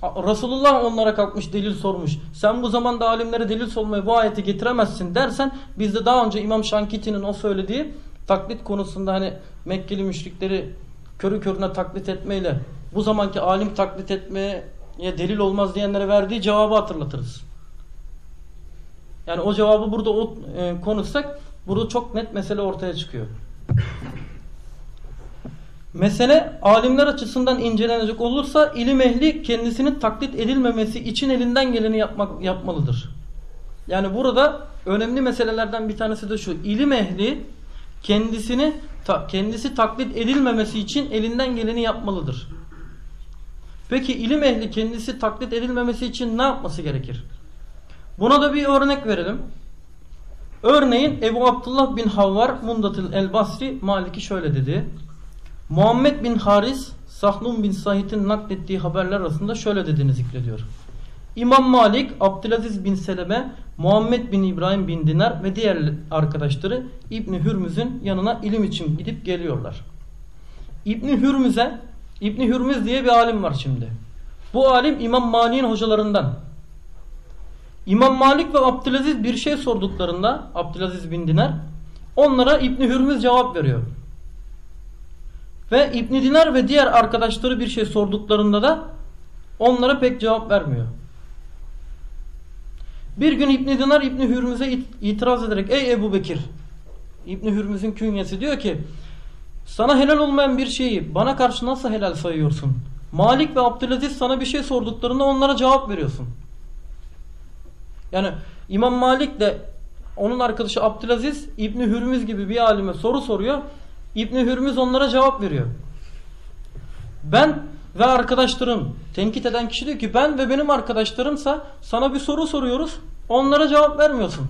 Resulullah onlara kalkmış delil sormuş. Sen bu zamanda alimlere delil sormaya bu ayeti getiremezsin dersen biz de daha önce İmam Şankiti'nin o söylediği taklit konusunda hani Mekkeli müşrikleri körü körüne taklit etmeyle bu zamanki alim taklit etmeye delil olmaz diyenlere verdiği cevabı hatırlatırız. Yani o cevabı burada o, e, konuşsak burada çok net mesele ortaya çıkıyor. Mesele alimler açısından incelenecek olursa ilim ehli kendisinin taklit edilmemesi için elinden geleni yapmak yapmalıdır. Yani burada önemli meselelerden bir tanesi de şu. İlim ehli kendisini ta, kendisi taklit edilmemesi için elinden geleni yapmalıdır. Peki ilim ehli kendisi taklit edilmemesi için ne yapması gerekir? Buna da bir örnek verelim. Örneğin Ebu Abdullah bin Havvar Mundatil el Basri Maliki şöyle dedi. Muhammed bin Haris Sahnun bin Sahit'in naklettiği haberler arasında şöyle dediğini zikrediyor. İmam Malik, Abdülaziz bin Seleme, Muhammed bin İbrahim bin Dinar ve diğer arkadaşları İbni Hürmüz'ün yanına ilim için gidip geliyorlar. İbni Hürmüz'e, İbni Hürmüz diye bir alim var şimdi. Bu alim İmam Malik'in hocalarından. İmam Malik ve Abdülaziz bir şey sorduklarında Abdülaziz bin Dinar onlara İbni Hürmüz cevap veriyor. Ve İbn Dinar ve diğer arkadaşları bir şey sorduklarında da onlara pek cevap vermiyor. Bir gün İbn Dinar İbn Hürmüz'e itiraz ederek ey Ebu Bekir İbn Hürmüz'ün künyesi diyor ki sana helal olmayan bir şeyi bana karşı nasıl helal sayıyorsun? Malik ve Abdülaziz sana bir şey sorduklarında onlara cevap veriyorsun. Yani İmam Malik de onun arkadaşı Abdülaziz İbni Hürmüz gibi bir alime soru soruyor. İbni Hürmüz onlara cevap veriyor. Ben ve arkadaşlarım tenkit eden kişi diyor ki ben ve benim arkadaşlarımsa sana bir soru soruyoruz onlara cevap vermiyorsun.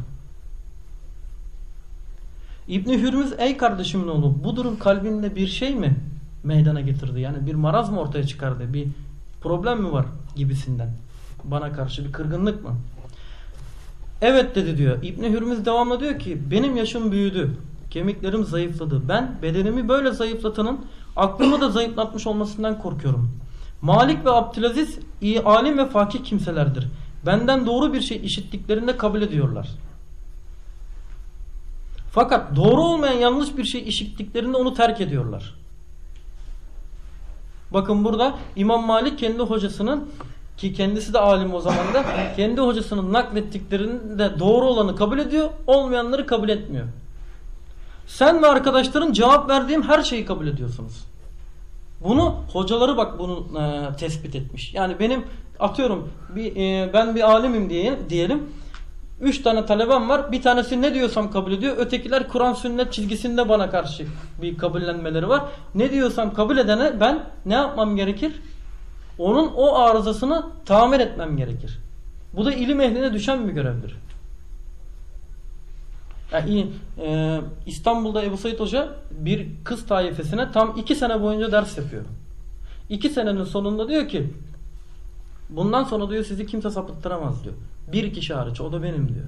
İbni Hürmüz ey kardeşimin oğlu bu durum kalbinde bir şey mi meydana getirdi? Yani bir maraz mı ortaya çıkardı? Bir problem mi var gibisinden? Bana karşı bir kırgınlık mı? Evet dedi diyor. İbni Hürmüz devamlı diyor ki benim yaşım büyüdü. Kemiklerim zayıfladı. Ben bedenimi böyle zayıflatanın aklımı da zayıflatmış olmasından korkuyorum. Malik ve Abdülaziz iyi alim ve fakir kimselerdir. Benden doğru bir şey işittiklerinde kabul ediyorlar. Fakat doğru olmayan yanlış bir şey işittiklerinde onu terk ediyorlar. Bakın burada İmam Malik kendi hocasının ki kendisi de alim o zaman da kendi hocasının naklettiklerinde doğru olanı kabul ediyor, olmayanları kabul etmiyor. Sen ve arkadaşların cevap verdiğim her şeyi kabul ediyorsunuz. Bunu hocaları bak bunu e, tespit etmiş. Yani benim atıyorum bir e, ben bir alimim diye diyelim. Üç tane talebem var. Bir tanesi ne diyorsam kabul ediyor. Ötekiler Kur'an sünnet çizgisinde bana karşı bir kabullenmeleri var. Ne diyorsam kabul edene ben ne yapmam gerekir? Onun o arızasını tamir etmem gerekir. Bu da ilim ehline düşen bir görevdir. Yani, e, İstanbul'da Ebu Said Hoca bir kız taifesine tam iki sene boyunca ders yapıyor. İki senenin sonunda diyor ki bundan sonra diyor sizi kimse sapıttıramaz diyor. Bir kişi hariç o da benim diyor.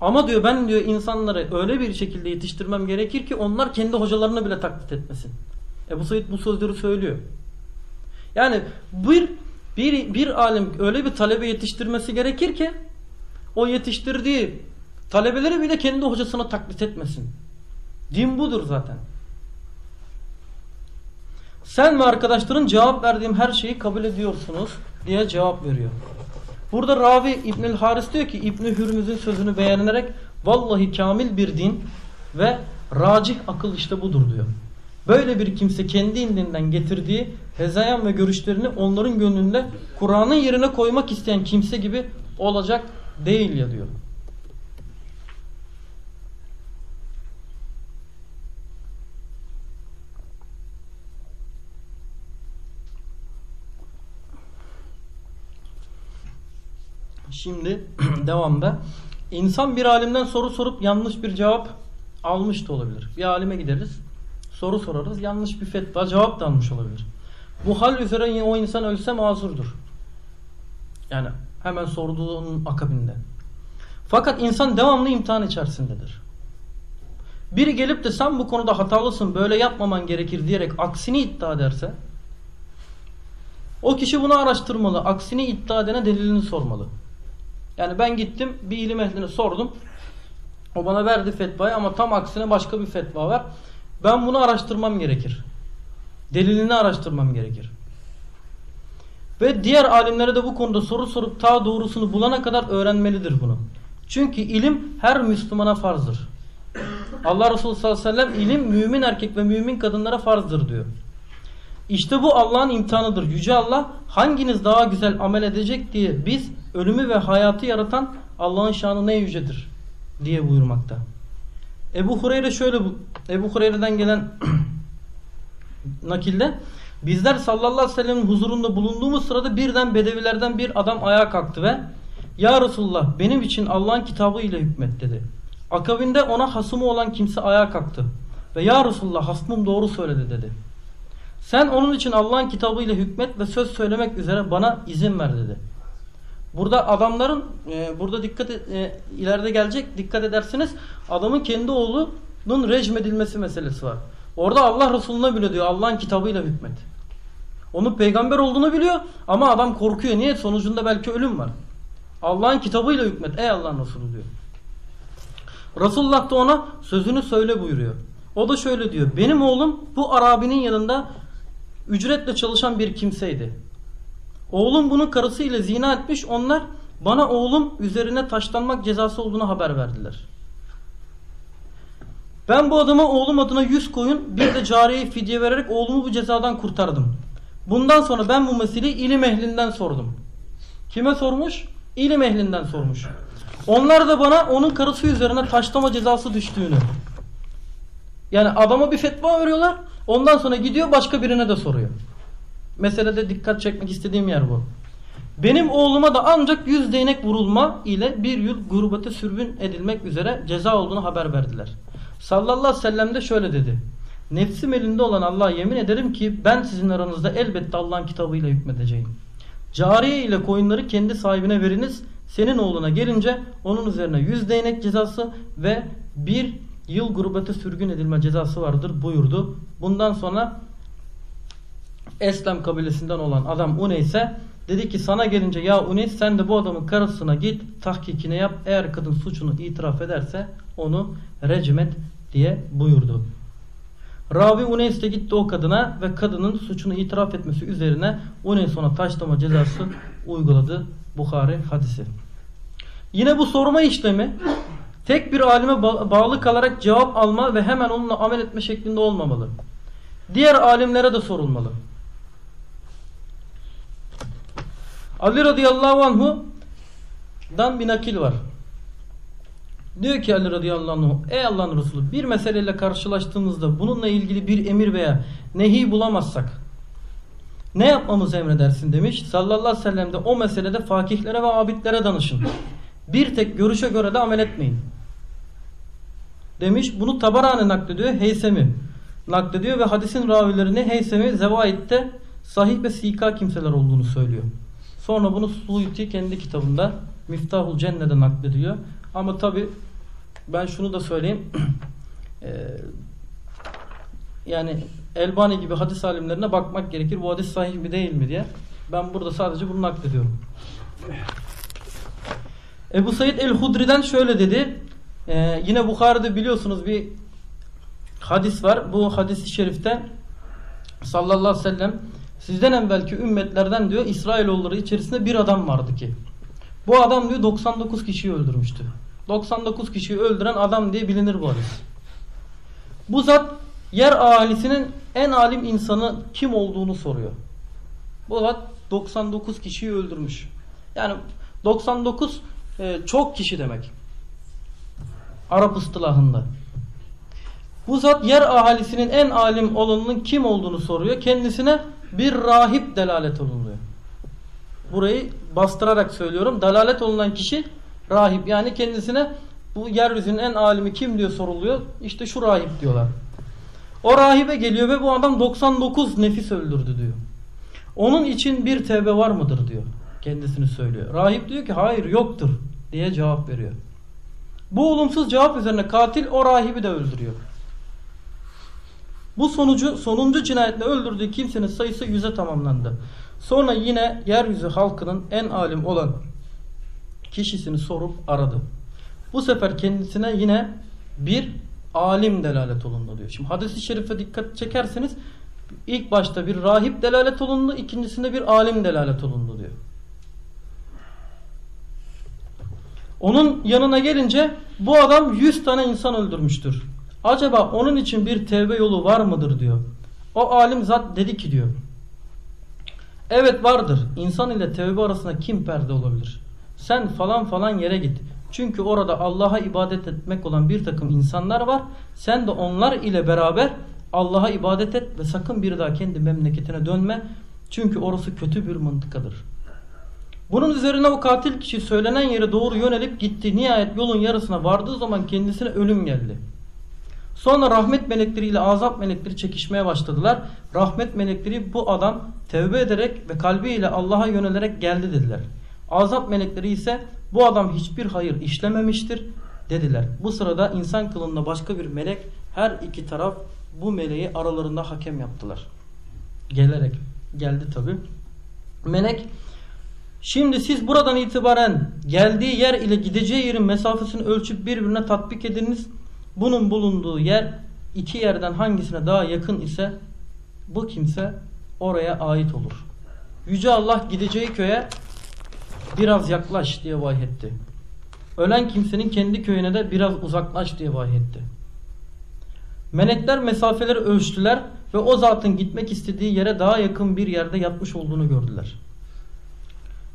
Ama diyor ben diyor insanları öyle bir şekilde yetiştirmem gerekir ki onlar kendi hocalarını bile taklit etmesin. Ebu Said bu sözleri söylüyor. Yani bir, bir, bir alim öyle bir talebe yetiştirmesi gerekir ki o yetiştirdiği Talebeleri bile kendi hocasına taklit etmesin. Din budur zaten. Sen ve arkadaşların cevap verdiğim her şeyi kabul ediyorsunuz diye cevap veriyor. Burada Ravi İbnül Haris diyor ki İbni Hürmüz'ün sözünü beğenerek vallahi kamil bir din ve racih akıl işte budur diyor. Böyle bir kimse kendi indinden getirdiği hezayan ve görüşlerini onların gönlünde Kur'an'ın yerine koymak isteyen kimse gibi olacak değil ya diyor. Şimdi devamda insan bir alimden soru sorup yanlış bir cevap almış da olabilir. Bir alime gideriz. Soru sorarız. Yanlış bir fetva cevap da almış olabilir. Bu hal üzere o insan ölse mazurdur. Yani hemen sorduğunun akabinde. Fakat insan devamlı imtihan içerisindedir. Biri gelip de sen bu konuda hatalısın böyle yapmaman gerekir diyerek aksini iddia ederse o kişi bunu araştırmalı. Aksini iddia edene delilini sormalı. Yani ben gittim bir ilim ehline sordum. O bana verdi fetvayı ama tam aksine başka bir fetva var. Ben bunu araştırmam gerekir. Delilini araştırmam gerekir. Ve diğer alimlere de bu konuda soru sorup ta doğrusunu bulana kadar öğrenmelidir bunu. Çünkü ilim her Müslümana farzdır. Allah Resulü sallallahu aleyhi ve sellem ilim mümin erkek ve mümin kadınlara farzdır diyor. İşte bu Allah'ın imtihanıdır. Yüce Allah hanginiz daha güzel amel edecek diye biz ölümü ve hayatı yaratan Allah'ın şanı ne yücedir diye buyurmakta. Ebu Hureyre şöyle Ebu Hureyre'den gelen nakilde bizler sallallahu aleyhi ve sellem'in huzurunda bulunduğumuz sırada birden bedevilerden bir adam ayağa kalktı ve Ya Resulullah benim için Allah'ın kitabı ile hükmet dedi. Akabinde ona hasımı olan kimse ayağa kalktı ve Ya Resulullah hasmım doğru söyledi dedi. Sen onun için Allah'ın kitabı ile hükmet ve söz söylemek üzere bana izin ver dedi. Burada adamların e, burada dikkat e, ileride gelecek dikkat edersiniz adamın kendi oğlunun rejmedilmesi meselesi var. Orada Allah Resulüne bile diyor Allah'ın kitabıyla hükmet. Onun peygamber olduğunu biliyor ama adam korkuyor. Niye? Sonucunda belki ölüm var. Allah'ın kitabıyla hükmet. Ey Allah'ın Resulü diyor. Resulullah da ona sözünü söyle buyuruyor. O da şöyle diyor. Benim oğlum bu Arabi'nin yanında ücretle çalışan bir kimseydi. Oğlum bunun karısıyla zina etmiş. Onlar bana oğlum üzerine taşlanmak cezası olduğunu haber verdiler. Ben bu adama oğlum adına yüz koyun bir de cariyeye fidye vererek oğlumu bu cezadan kurtardım. Bundan sonra ben bu meseleyi ilim ehlinden sordum. Kime sormuş? İlim ehlinden sormuş. Onlar da bana onun karısı üzerine taşlama cezası düştüğünü. Yani adama bir fetva veriyorlar. Ondan sonra gidiyor başka birine de soruyor. Meselede dikkat çekmek istediğim yer bu. Benim oğluma da ancak yüz değnek vurulma ile bir yıl gurbete sürgün edilmek üzere ceza olduğunu haber verdiler. Sallallahu aleyhi ve sellem de şöyle dedi. Nefsim elinde olan Allah'a yemin ederim ki ben sizin aranızda elbette Allah'ın kitabıyla hükmedeceğim. Cariye ile koyunları kendi sahibine veriniz. Senin oğluna gelince onun üzerine yüz değnek cezası ve bir yıl gurbete sürgün edilme cezası vardır buyurdu. Bundan sonra Eslem kabilesinden olan adam Uneys'e dedi ki sana gelince ya Uneys sen de bu adamın karısına git tahkikine yap. Eğer kadın suçunu itiraf ederse onu recmet diye buyurdu. Ravi Uneys de gitti o kadına ve kadının suçunu itiraf etmesi üzerine Uneys ona taşlama cezası uyguladı. Bukhari hadisi. Yine bu sorma işlemi tek bir alime bağlı kalarak cevap alma ve hemen onunla amel etme şeklinde olmamalı. Diğer alimlere de sorulmalı. Ali radıyallahu anhu'dan bir nakil var. Diyor ki Ali radıyallahu anh ey Allah'ın Resulü bir meseleyle karşılaştığımızda bununla ilgili bir emir veya nehi bulamazsak ne yapmamız emredersin demiş. Sallallahu aleyhi ve sellem de o meselede fakihlere ve abidlere danışın. Bir tek görüşe göre de amel etmeyin. Demiş bunu Tabarani naklediyor Heysemi naklediyor ve hadisin ravilerini Heysemi Zevait'te sahih ve sika kimseler olduğunu söylüyor. Sonra bunu Suyuti kendi kitabında Miftahul Cenne'de naklediyor. Ama tabi ben şunu da söyleyeyim. Ee, yani Elbani gibi hadis alimlerine bakmak gerekir. Bu hadis sahih mi değil mi diye. Ben burada sadece bunu naklediyorum. Ebu Said el-Hudri'den şöyle dedi. Ee, yine Bukhari'de biliyorsunuz bir hadis var. Bu hadis-i şerifte sallallahu aleyhi ve sellem sizden evvelki ümmetlerden diyor İsrailoğulları içerisinde bir adam vardı ki. Bu adam diyor 99 kişiyi öldürmüştü. 99 kişiyi öldüren adam diye bilinir bu hadis. Bu zat yer ahalisinin en alim insanı kim olduğunu soruyor. Bu zat 99 kişiyi öldürmüş. Yani 99 e, çok kişi demek. Arap ıstılahında. Bu zat yer ahalisinin en alim olanının kim olduğunu soruyor. Kendisine bir rahip delalet olunuyor. Burayı bastırarak söylüyorum. Dalalet olunan kişi rahip. Yani kendisine bu yeryüzünün en alimi kim diyor soruluyor. İşte şu rahip diyorlar. O rahibe geliyor ve bu adam 99 nefis öldürdü diyor. Onun için bir tevbe var mıdır diyor. Kendisini söylüyor. Rahip diyor ki hayır yoktur diye cevap veriyor. Bu olumsuz cevap üzerine katil o rahibi de öldürüyor. Bu sonucu sonuncu cinayetle öldürdüğü kimsenin sayısı yüze tamamlandı. Sonra yine yeryüzü halkının en alim olan kişisini sorup aradı. Bu sefer kendisine yine bir alim delalet olundu diyor. Şimdi hadis-i şerife dikkat çekerseniz ilk başta bir rahip delalet olundu, ikincisinde bir alim delalet olundu diyor. Onun yanına gelince bu adam 100 tane insan öldürmüştür. Acaba onun için bir tevbe yolu var mıdır diyor. O alim zat dedi ki diyor. Evet vardır. İnsan ile tevbe arasında kim perde olabilir? Sen falan falan yere git. Çünkü orada Allah'a ibadet etmek olan bir takım insanlar var. Sen de onlar ile beraber Allah'a ibadet et ve sakın bir daha kendi memleketine dönme. Çünkü orası kötü bir mıntıkadır. Bunun üzerine o katil kişi söylenen yere doğru yönelip gitti. Nihayet yolun yarısına vardığı zaman kendisine ölüm geldi. Sonra rahmet melekleri ile azap melekleri çekişmeye başladılar. Rahmet melekleri bu adam tevbe ederek ve kalbiyle Allah'a yönelerek geldi dediler. Azap melekleri ise bu adam hiçbir hayır işlememiştir dediler. Bu sırada insan kılığında başka bir melek her iki taraf bu meleği aralarında hakem yaptılar. Gelerek geldi tabi. Melek şimdi siz buradan itibaren geldiği yer ile gideceği yerin mesafesini ölçüp birbirine tatbik ediniz. Bunun bulunduğu yer iki yerden hangisine daha yakın ise bu kimse oraya ait olur. Yüce Allah gideceği köye biraz yaklaş diye vahyetti. Ölen kimsenin kendi köyüne de biraz uzaklaş diye vahyetti. Melekler mesafeleri ölçtüler ve o zatın gitmek istediği yere daha yakın bir yerde yatmış olduğunu gördüler.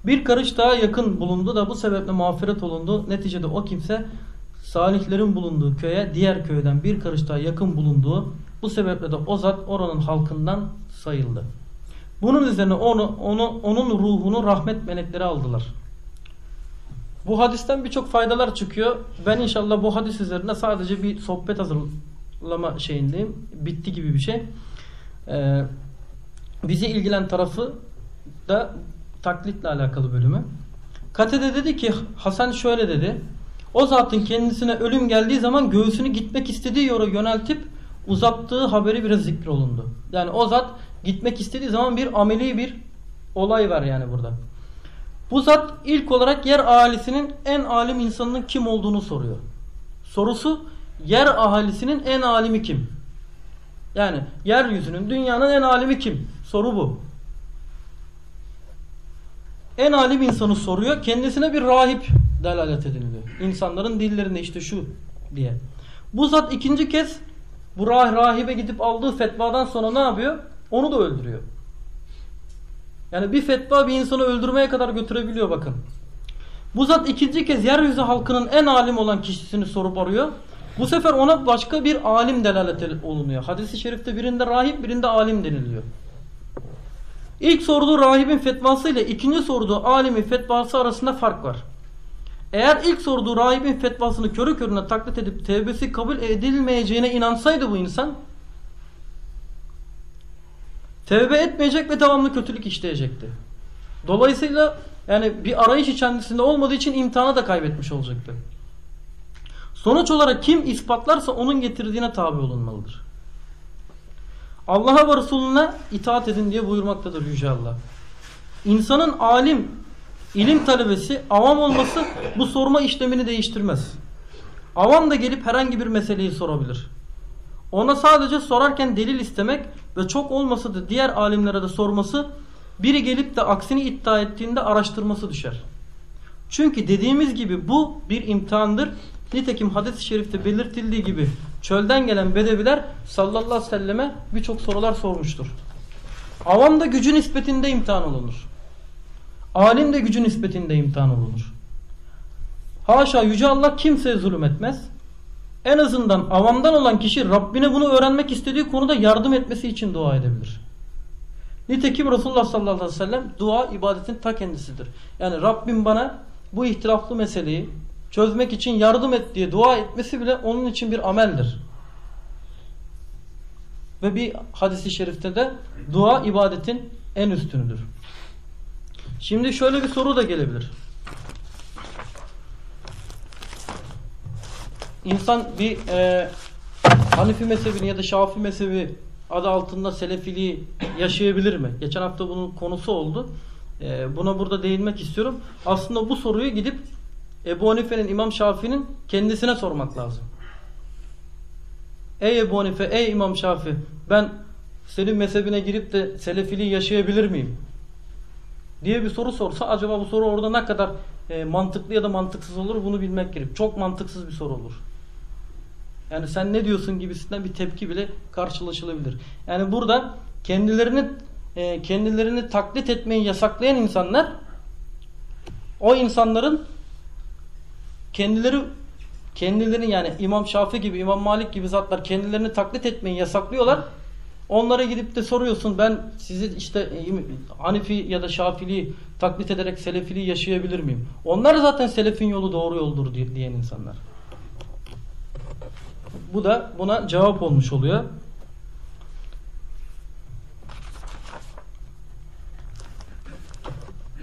Bir karış daha yakın bulundu da bu sebeple mağfiret olundu. Neticede o kimse salihlerin bulunduğu köye diğer köyden bir karış daha yakın bulunduğu bu sebeple de o zat oranın halkından sayıldı. Bunun üzerine onu, onu, onun ruhunu rahmet melekleri aldılar. Bu hadisten birçok faydalar çıkıyor. Ben inşallah bu hadis üzerine sadece bir sohbet hazırlama şeyindeyim. Bitti gibi bir şey. Ee, bizi ilgilen tarafı da taklitle alakalı bölümü. Katede dedi ki Hasan şöyle dedi. O zatın kendisine ölüm geldiği zaman göğsünü gitmek istediği yora yöneltip uzattığı haberi biraz zikrolundu. Yani o zat gitmek istediği zaman bir ameli bir olay var yani burada. Bu zat ilk olarak yer ahalisinin en alim insanının kim olduğunu soruyor. Sorusu yer ahalisinin en alimi kim? Yani yeryüzünün dünyanın en alimi kim? Soru bu. En alim insanı soruyor. Kendisine bir rahip delalet ediliyor. İnsanların dillerinde işte şu diye. Bu zat ikinci kez bu rah rahibe gidip aldığı fetvadan sonra ne yapıyor? Onu da öldürüyor. Yani bir fetva bir insanı öldürmeye kadar götürebiliyor bakın. Bu zat ikinci kez yeryüzü halkının en alim olan kişisini sorup arıyor. Bu sefer ona başka bir alim delalet olunuyor. Hadis-i şerifte birinde rahip birinde alim deniliyor. İlk sorduğu rahibin fetvası ile ikinci sorduğu alimin fetvası arasında fark var. Eğer ilk sorduğu rahibin fetvasını körü körüne taklit edip tevbesi kabul edilmeyeceğine inansaydı bu insan tevbe etmeyecek ve devamlı kötülük işleyecekti. Dolayısıyla yani bir arayış içerisinde olmadığı için imtihanı da kaybetmiş olacaktı. Sonuç olarak kim ispatlarsa onun getirdiğine tabi olunmalıdır. Allah'a ve Resulüne itaat edin diye buyurmaktadır Yüce Allah. İnsanın alim, ilim talebesi, avam olması bu sorma işlemini değiştirmez. Avam da gelip herhangi bir meseleyi sorabilir. Ona sadece sorarken delil istemek ve çok olmasa da diğer alimlere de sorması, biri gelip de aksini iddia ettiğinde araştırması düşer. Çünkü dediğimiz gibi bu bir imtihandır. Nitekim hadis-i şerifte belirtildiği gibi çölden gelen bedeviler sallallahu aleyhi ve selleme birçok sorular sormuştur. Avam da gücü nispetinde imtihan olunur. Alim de gücü nispetinde imtihan olunur. Haşa Yüce Allah kimseye zulüm etmez. En azından avamdan olan kişi Rabbine bunu öğrenmek istediği konuda yardım etmesi için dua edebilir. Nitekim Resulullah sallallahu aleyhi ve sellem dua ibadetin ta kendisidir. Yani Rabbim bana bu ihtilaflı meseleyi çözmek için yardım et diye dua etmesi bile onun için bir ameldir. Ve bir hadisi şerifte de dua ibadetin en üstünüdür. Şimdi şöyle bir soru da gelebilir. İnsan bir e, Hanifi mezhebini ya da Şafi mezhebi adı altında selefiliği yaşayabilir mi? Geçen hafta bunun konusu oldu. E, buna burada değinmek istiyorum. Aslında bu soruyu gidip Ebu Hanife'nin, İmam Şafii'nin kendisine sormak lazım. Ey Ebu Hanife, ey İmam Şafi ben senin mezhebine girip de selefiliği yaşayabilir miyim? Diye bir soru sorsa acaba bu soru orada ne kadar e, mantıklı ya da mantıksız olur bunu bilmek gerek. Çok mantıksız bir soru olur. Yani sen ne diyorsun gibisinden bir tepki bile karşılaşılabilir. Yani burada kendilerini e, kendilerini taklit etmeyi yasaklayan insanlar o insanların kendileri kendilerini yani İmam Şafii gibi, İmam Malik gibi zatlar kendilerini taklit etmeyi yasaklıyorlar. Onlara gidip de soruyorsun ben sizi işte Hanifi ya da Şafili taklit ederek Selefiliği yaşayabilir miyim? Onlar zaten Selefin yolu doğru yoldur diyen insanlar. Bu da buna cevap olmuş oluyor.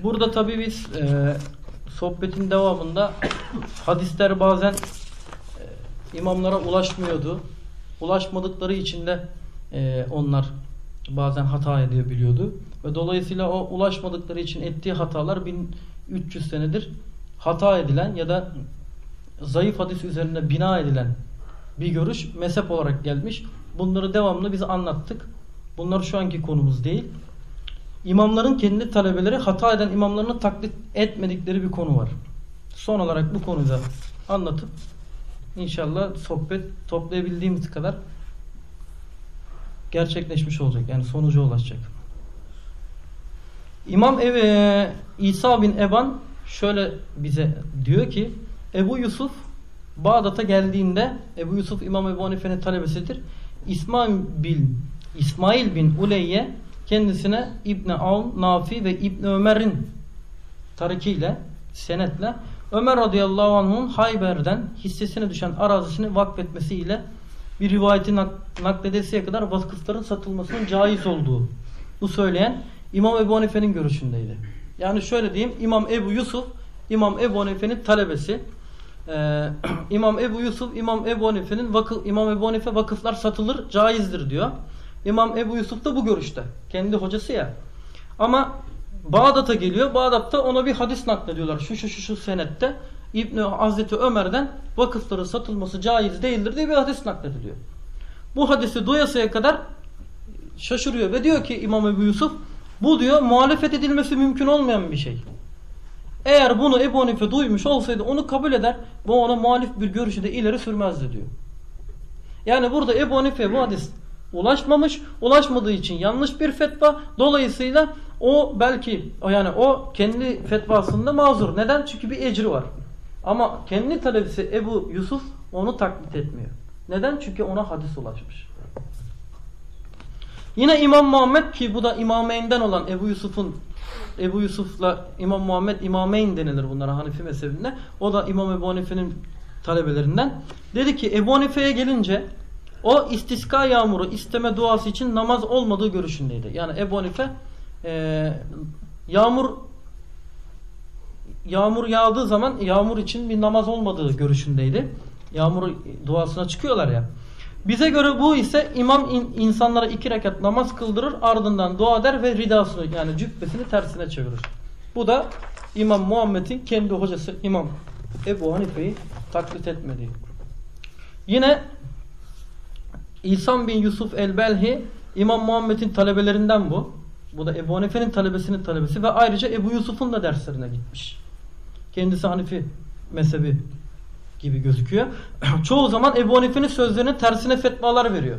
Burada tabi biz e, sohbetin devamında hadisler bazen e, imamlara ulaşmıyordu. Ulaşmadıkları için de e, onlar bazen hata edebiliyordu. Ve dolayısıyla o ulaşmadıkları için ettiği hatalar 1300 senedir hata edilen ya da zayıf hadis üzerine bina edilen bir görüş mezhep olarak gelmiş. Bunları devamlı biz anlattık. Bunlar şu anki konumuz değil. İmamların kendi talebeleri hata eden imamlarını taklit etmedikleri bir konu var. Son olarak bu konuda anlatıp inşallah sohbet toplayabildiğimiz kadar gerçekleşmiş olacak. Yani sonuca ulaşacak. İmam Eve İsa bin Eban şöyle bize diyor ki Ebu Yusuf Bağdat'a geldiğinde Ebu Yusuf İmam Ebu Hanife'nin talebesidir. İsmail bin, İsmail bin Uleyye kendisine İbni Avn, Nafi ve İbni Ömer'in tarikiyle, senetle Ömer radıyallahu anh'un Hayber'den hissesine düşen arazisini vakfetmesiyle bir rivayeti nak nakledesiye kadar vakıfların satılmasının caiz olduğu bu söyleyen İmam Ebu Hanife'nin görüşündeydi. Yani şöyle diyeyim İmam Ebu Yusuf İmam Ebu Hanife'nin talebesi ee, İmam Ebu Yusuf İmam Ebu Hanife'nin İmam Ebu Hanife vakıflar satılır caizdir diyor. İmam Ebu Yusuf da bu görüşte. Kendi hocası ya. Ama Bağdat'a geliyor. Bağdat'ta ona bir hadis naklediyorlar. Şu şu şu şu senette İbni Hazreti Ömer'den vakıfların satılması caiz değildir diye bir hadis naklediliyor. Bu hadisi duyasıya kadar şaşırıyor ve diyor ki İmam Ebu Yusuf bu diyor muhalefet edilmesi mümkün olmayan bir şey. Eğer bunu Ebu Hanife duymuş olsaydı onu kabul eder ve ona muhalif bir görüşü de ileri sürmezdi diyor. Yani burada Ebu Hanife bu hadis ulaşmamış. Ulaşmadığı için yanlış bir fetva. Dolayısıyla o belki yani o kendi fetvasında mazur. Neden? Çünkü bir ecri var. Ama kendi talebesi Ebu Yusuf onu taklit etmiyor. Neden? Çünkü ona hadis ulaşmış. Yine İmam Muhammed ki bu da İmameyn'den olan Ebu Yusuf'un Ebu Yusuf'la İmam Muhammed İmameyn denilir bunlara Hanifi mezhebinde. O da İmam Ebu Hanife'nin talebelerinden. Dedi ki Ebu Hanife'ye gelince o istiska yağmuru isteme duası için namaz olmadığı görüşündeydi. Yani Ebu Hanife e, yağmur yağmur yağdığı zaman yağmur için bir namaz olmadığı görüşündeydi. Yağmur duasına çıkıyorlar ya. Bize göre bu ise imam in, insanlara iki rekat namaz kıldırır ardından dua eder ve ridasını yani cübbesini tersine çevirir. Bu da İmam Muhammed'in kendi hocası İmam Ebu Hanife'yi taklit etmediği. Yine İhsan bin Yusuf el-Belhi İmam Muhammed'in talebelerinden bu. Bu da Ebu Hanife'nin talebesinin talebesi ve ayrıca Ebu Yusuf'un da derslerine gitmiş. Kendisi Hanifi mezhebi gibi gözüküyor. Çoğu zaman Ebu Hanife'nin sözlerinin tersine fetvalar veriyor.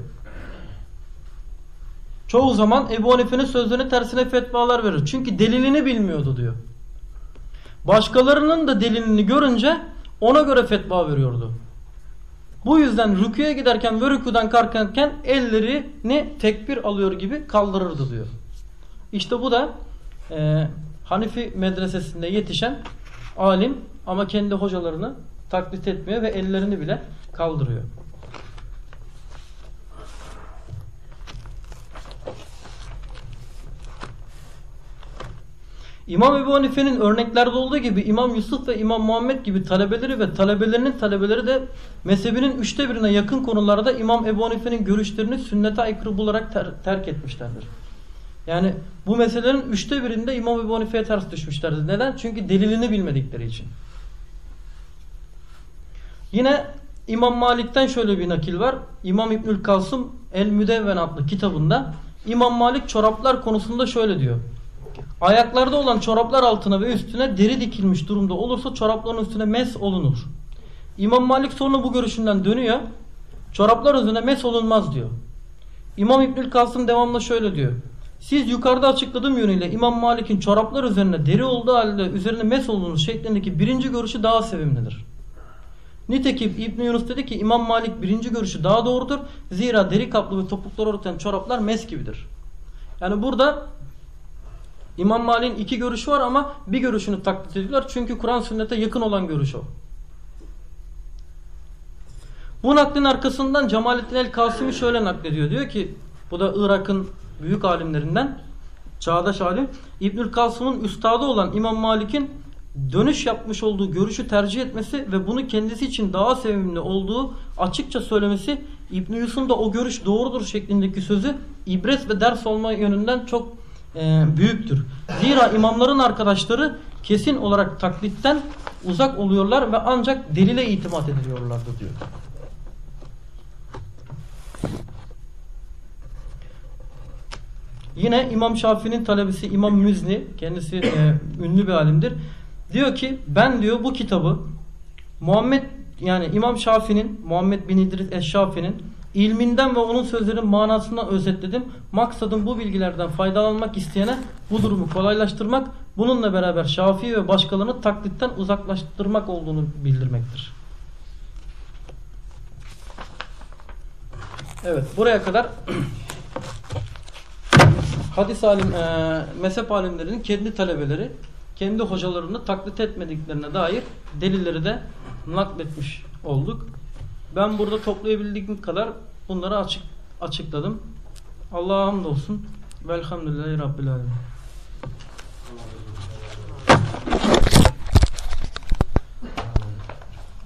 Çoğu zaman Ebu Hanife'nin sözlerinin tersine fetvalar verir. Çünkü delilini bilmiyordu diyor. Başkalarının da delilini görünce ona göre fetva veriyordu. Bu yüzden rüküye giderken ve rüküden kalkarken ellerini tekbir alıyor gibi kaldırırdı diyor. İşte bu da e, Hanifi medresesinde yetişen alim ama kendi hocalarını taklit etmiyor ve ellerini bile kaldırıyor. İmam Ebu Hanife'nin örneklerde olduğu gibi İmam Yusuf ve İmam Muhammed gibi talebeleri ve talebelerinin talebeleri de mezhebinin üçte birine yakın konularda İmam Ebu Hanife'nin görüşlerini sünnete aykırı bularak ter terk etmişlerdir. Yani bu meselelerin üçte birinde İmam Ebu Hanife'ye ters düşmüşlerdir. Neden? Çünkü delilini bilmedikleri için. Yine İmam Malik'ten şöyle bir nakil var. İmam İbnül Kasım El Müdevven adlı kitabında İmam Malik çoraplar konusunda şöyle diyor. Ayaklarda olan çoraplar altına ve üstüne deri dikilmiş durumda olursa çorapların üstüne mes olunur. İmam Malik sonra bu görüşünden dönüyor. Çoraplar üzerine mes olunmaz diyor. İmam İbnül Kasım devamlı şöyle diyor. Siz yukarıda açıkladığım yönüyle İmam Malik'in çoraplar üzerine deri olduğu halde üzerine mes olunur şeklindeki birinci görüşü daha sevimlidir. Nitekim İbn Yunus dedi ki İmam Malik birinci görüşü daha doğrudur. Zira deri kaplı ve topuklar örten çoraplar mes gibidir. Yani burada İmam Malik'in iki görüşü var ama bir görüşünü taklit ediyorlar. Çünkü Kur'an sünnete yakın olan görüş o. Bu naklin arkasından Cemalettin el-Kasimi şöyle naklediyor. Diyor ki bu da Irak'ın büyük alimlerinden çağdaş alim İbnül Kasım'ın üstadı olan İmam Malik'in dönüş yapmış olduğu görüşü tercih etmesi ve bunu kendisi için daha sevimli olduğu açıkça söylemesi İbn Yusuf'un da o görüş doğrudur şeklindeki sözü ibret ve ders olma yönünden çok e, büyüktür. Zira imamların arkadaşları kesin olarak taklitten uzak oluyorlar ve ancak delile itimat ediliyorlardı diyor. Yine İmam Şafii'nin talebesi İmam Müzni kendisi e, ünlü bir alimdir. Diyor ki ben diyor bu kitabı Muhammed yani İmam Şafii'nin Muhammed bin İdris Eşşafi'nin ilminden ve onun sözlerinin manasından özetledim. Maksadım bu bilgilerden faydalanmak isteyene bu durumu kolaylaştırmak, bununla beraber Şafii ve başkalarını taklitten uzaklaştırmak olduğunu bildirmektir. Evet, buraya kadar hadis alim, e, mezhep alimlerinin kendi talebeleri, kendi hocalarını taklit etmediklerine dair delilleri de nakletmiş olduk. Ben burada toplayabildiğim kadar bunları açık açıkladım. Allah'a hamdolsun. Velhamdülillahi Rabbil Alemin.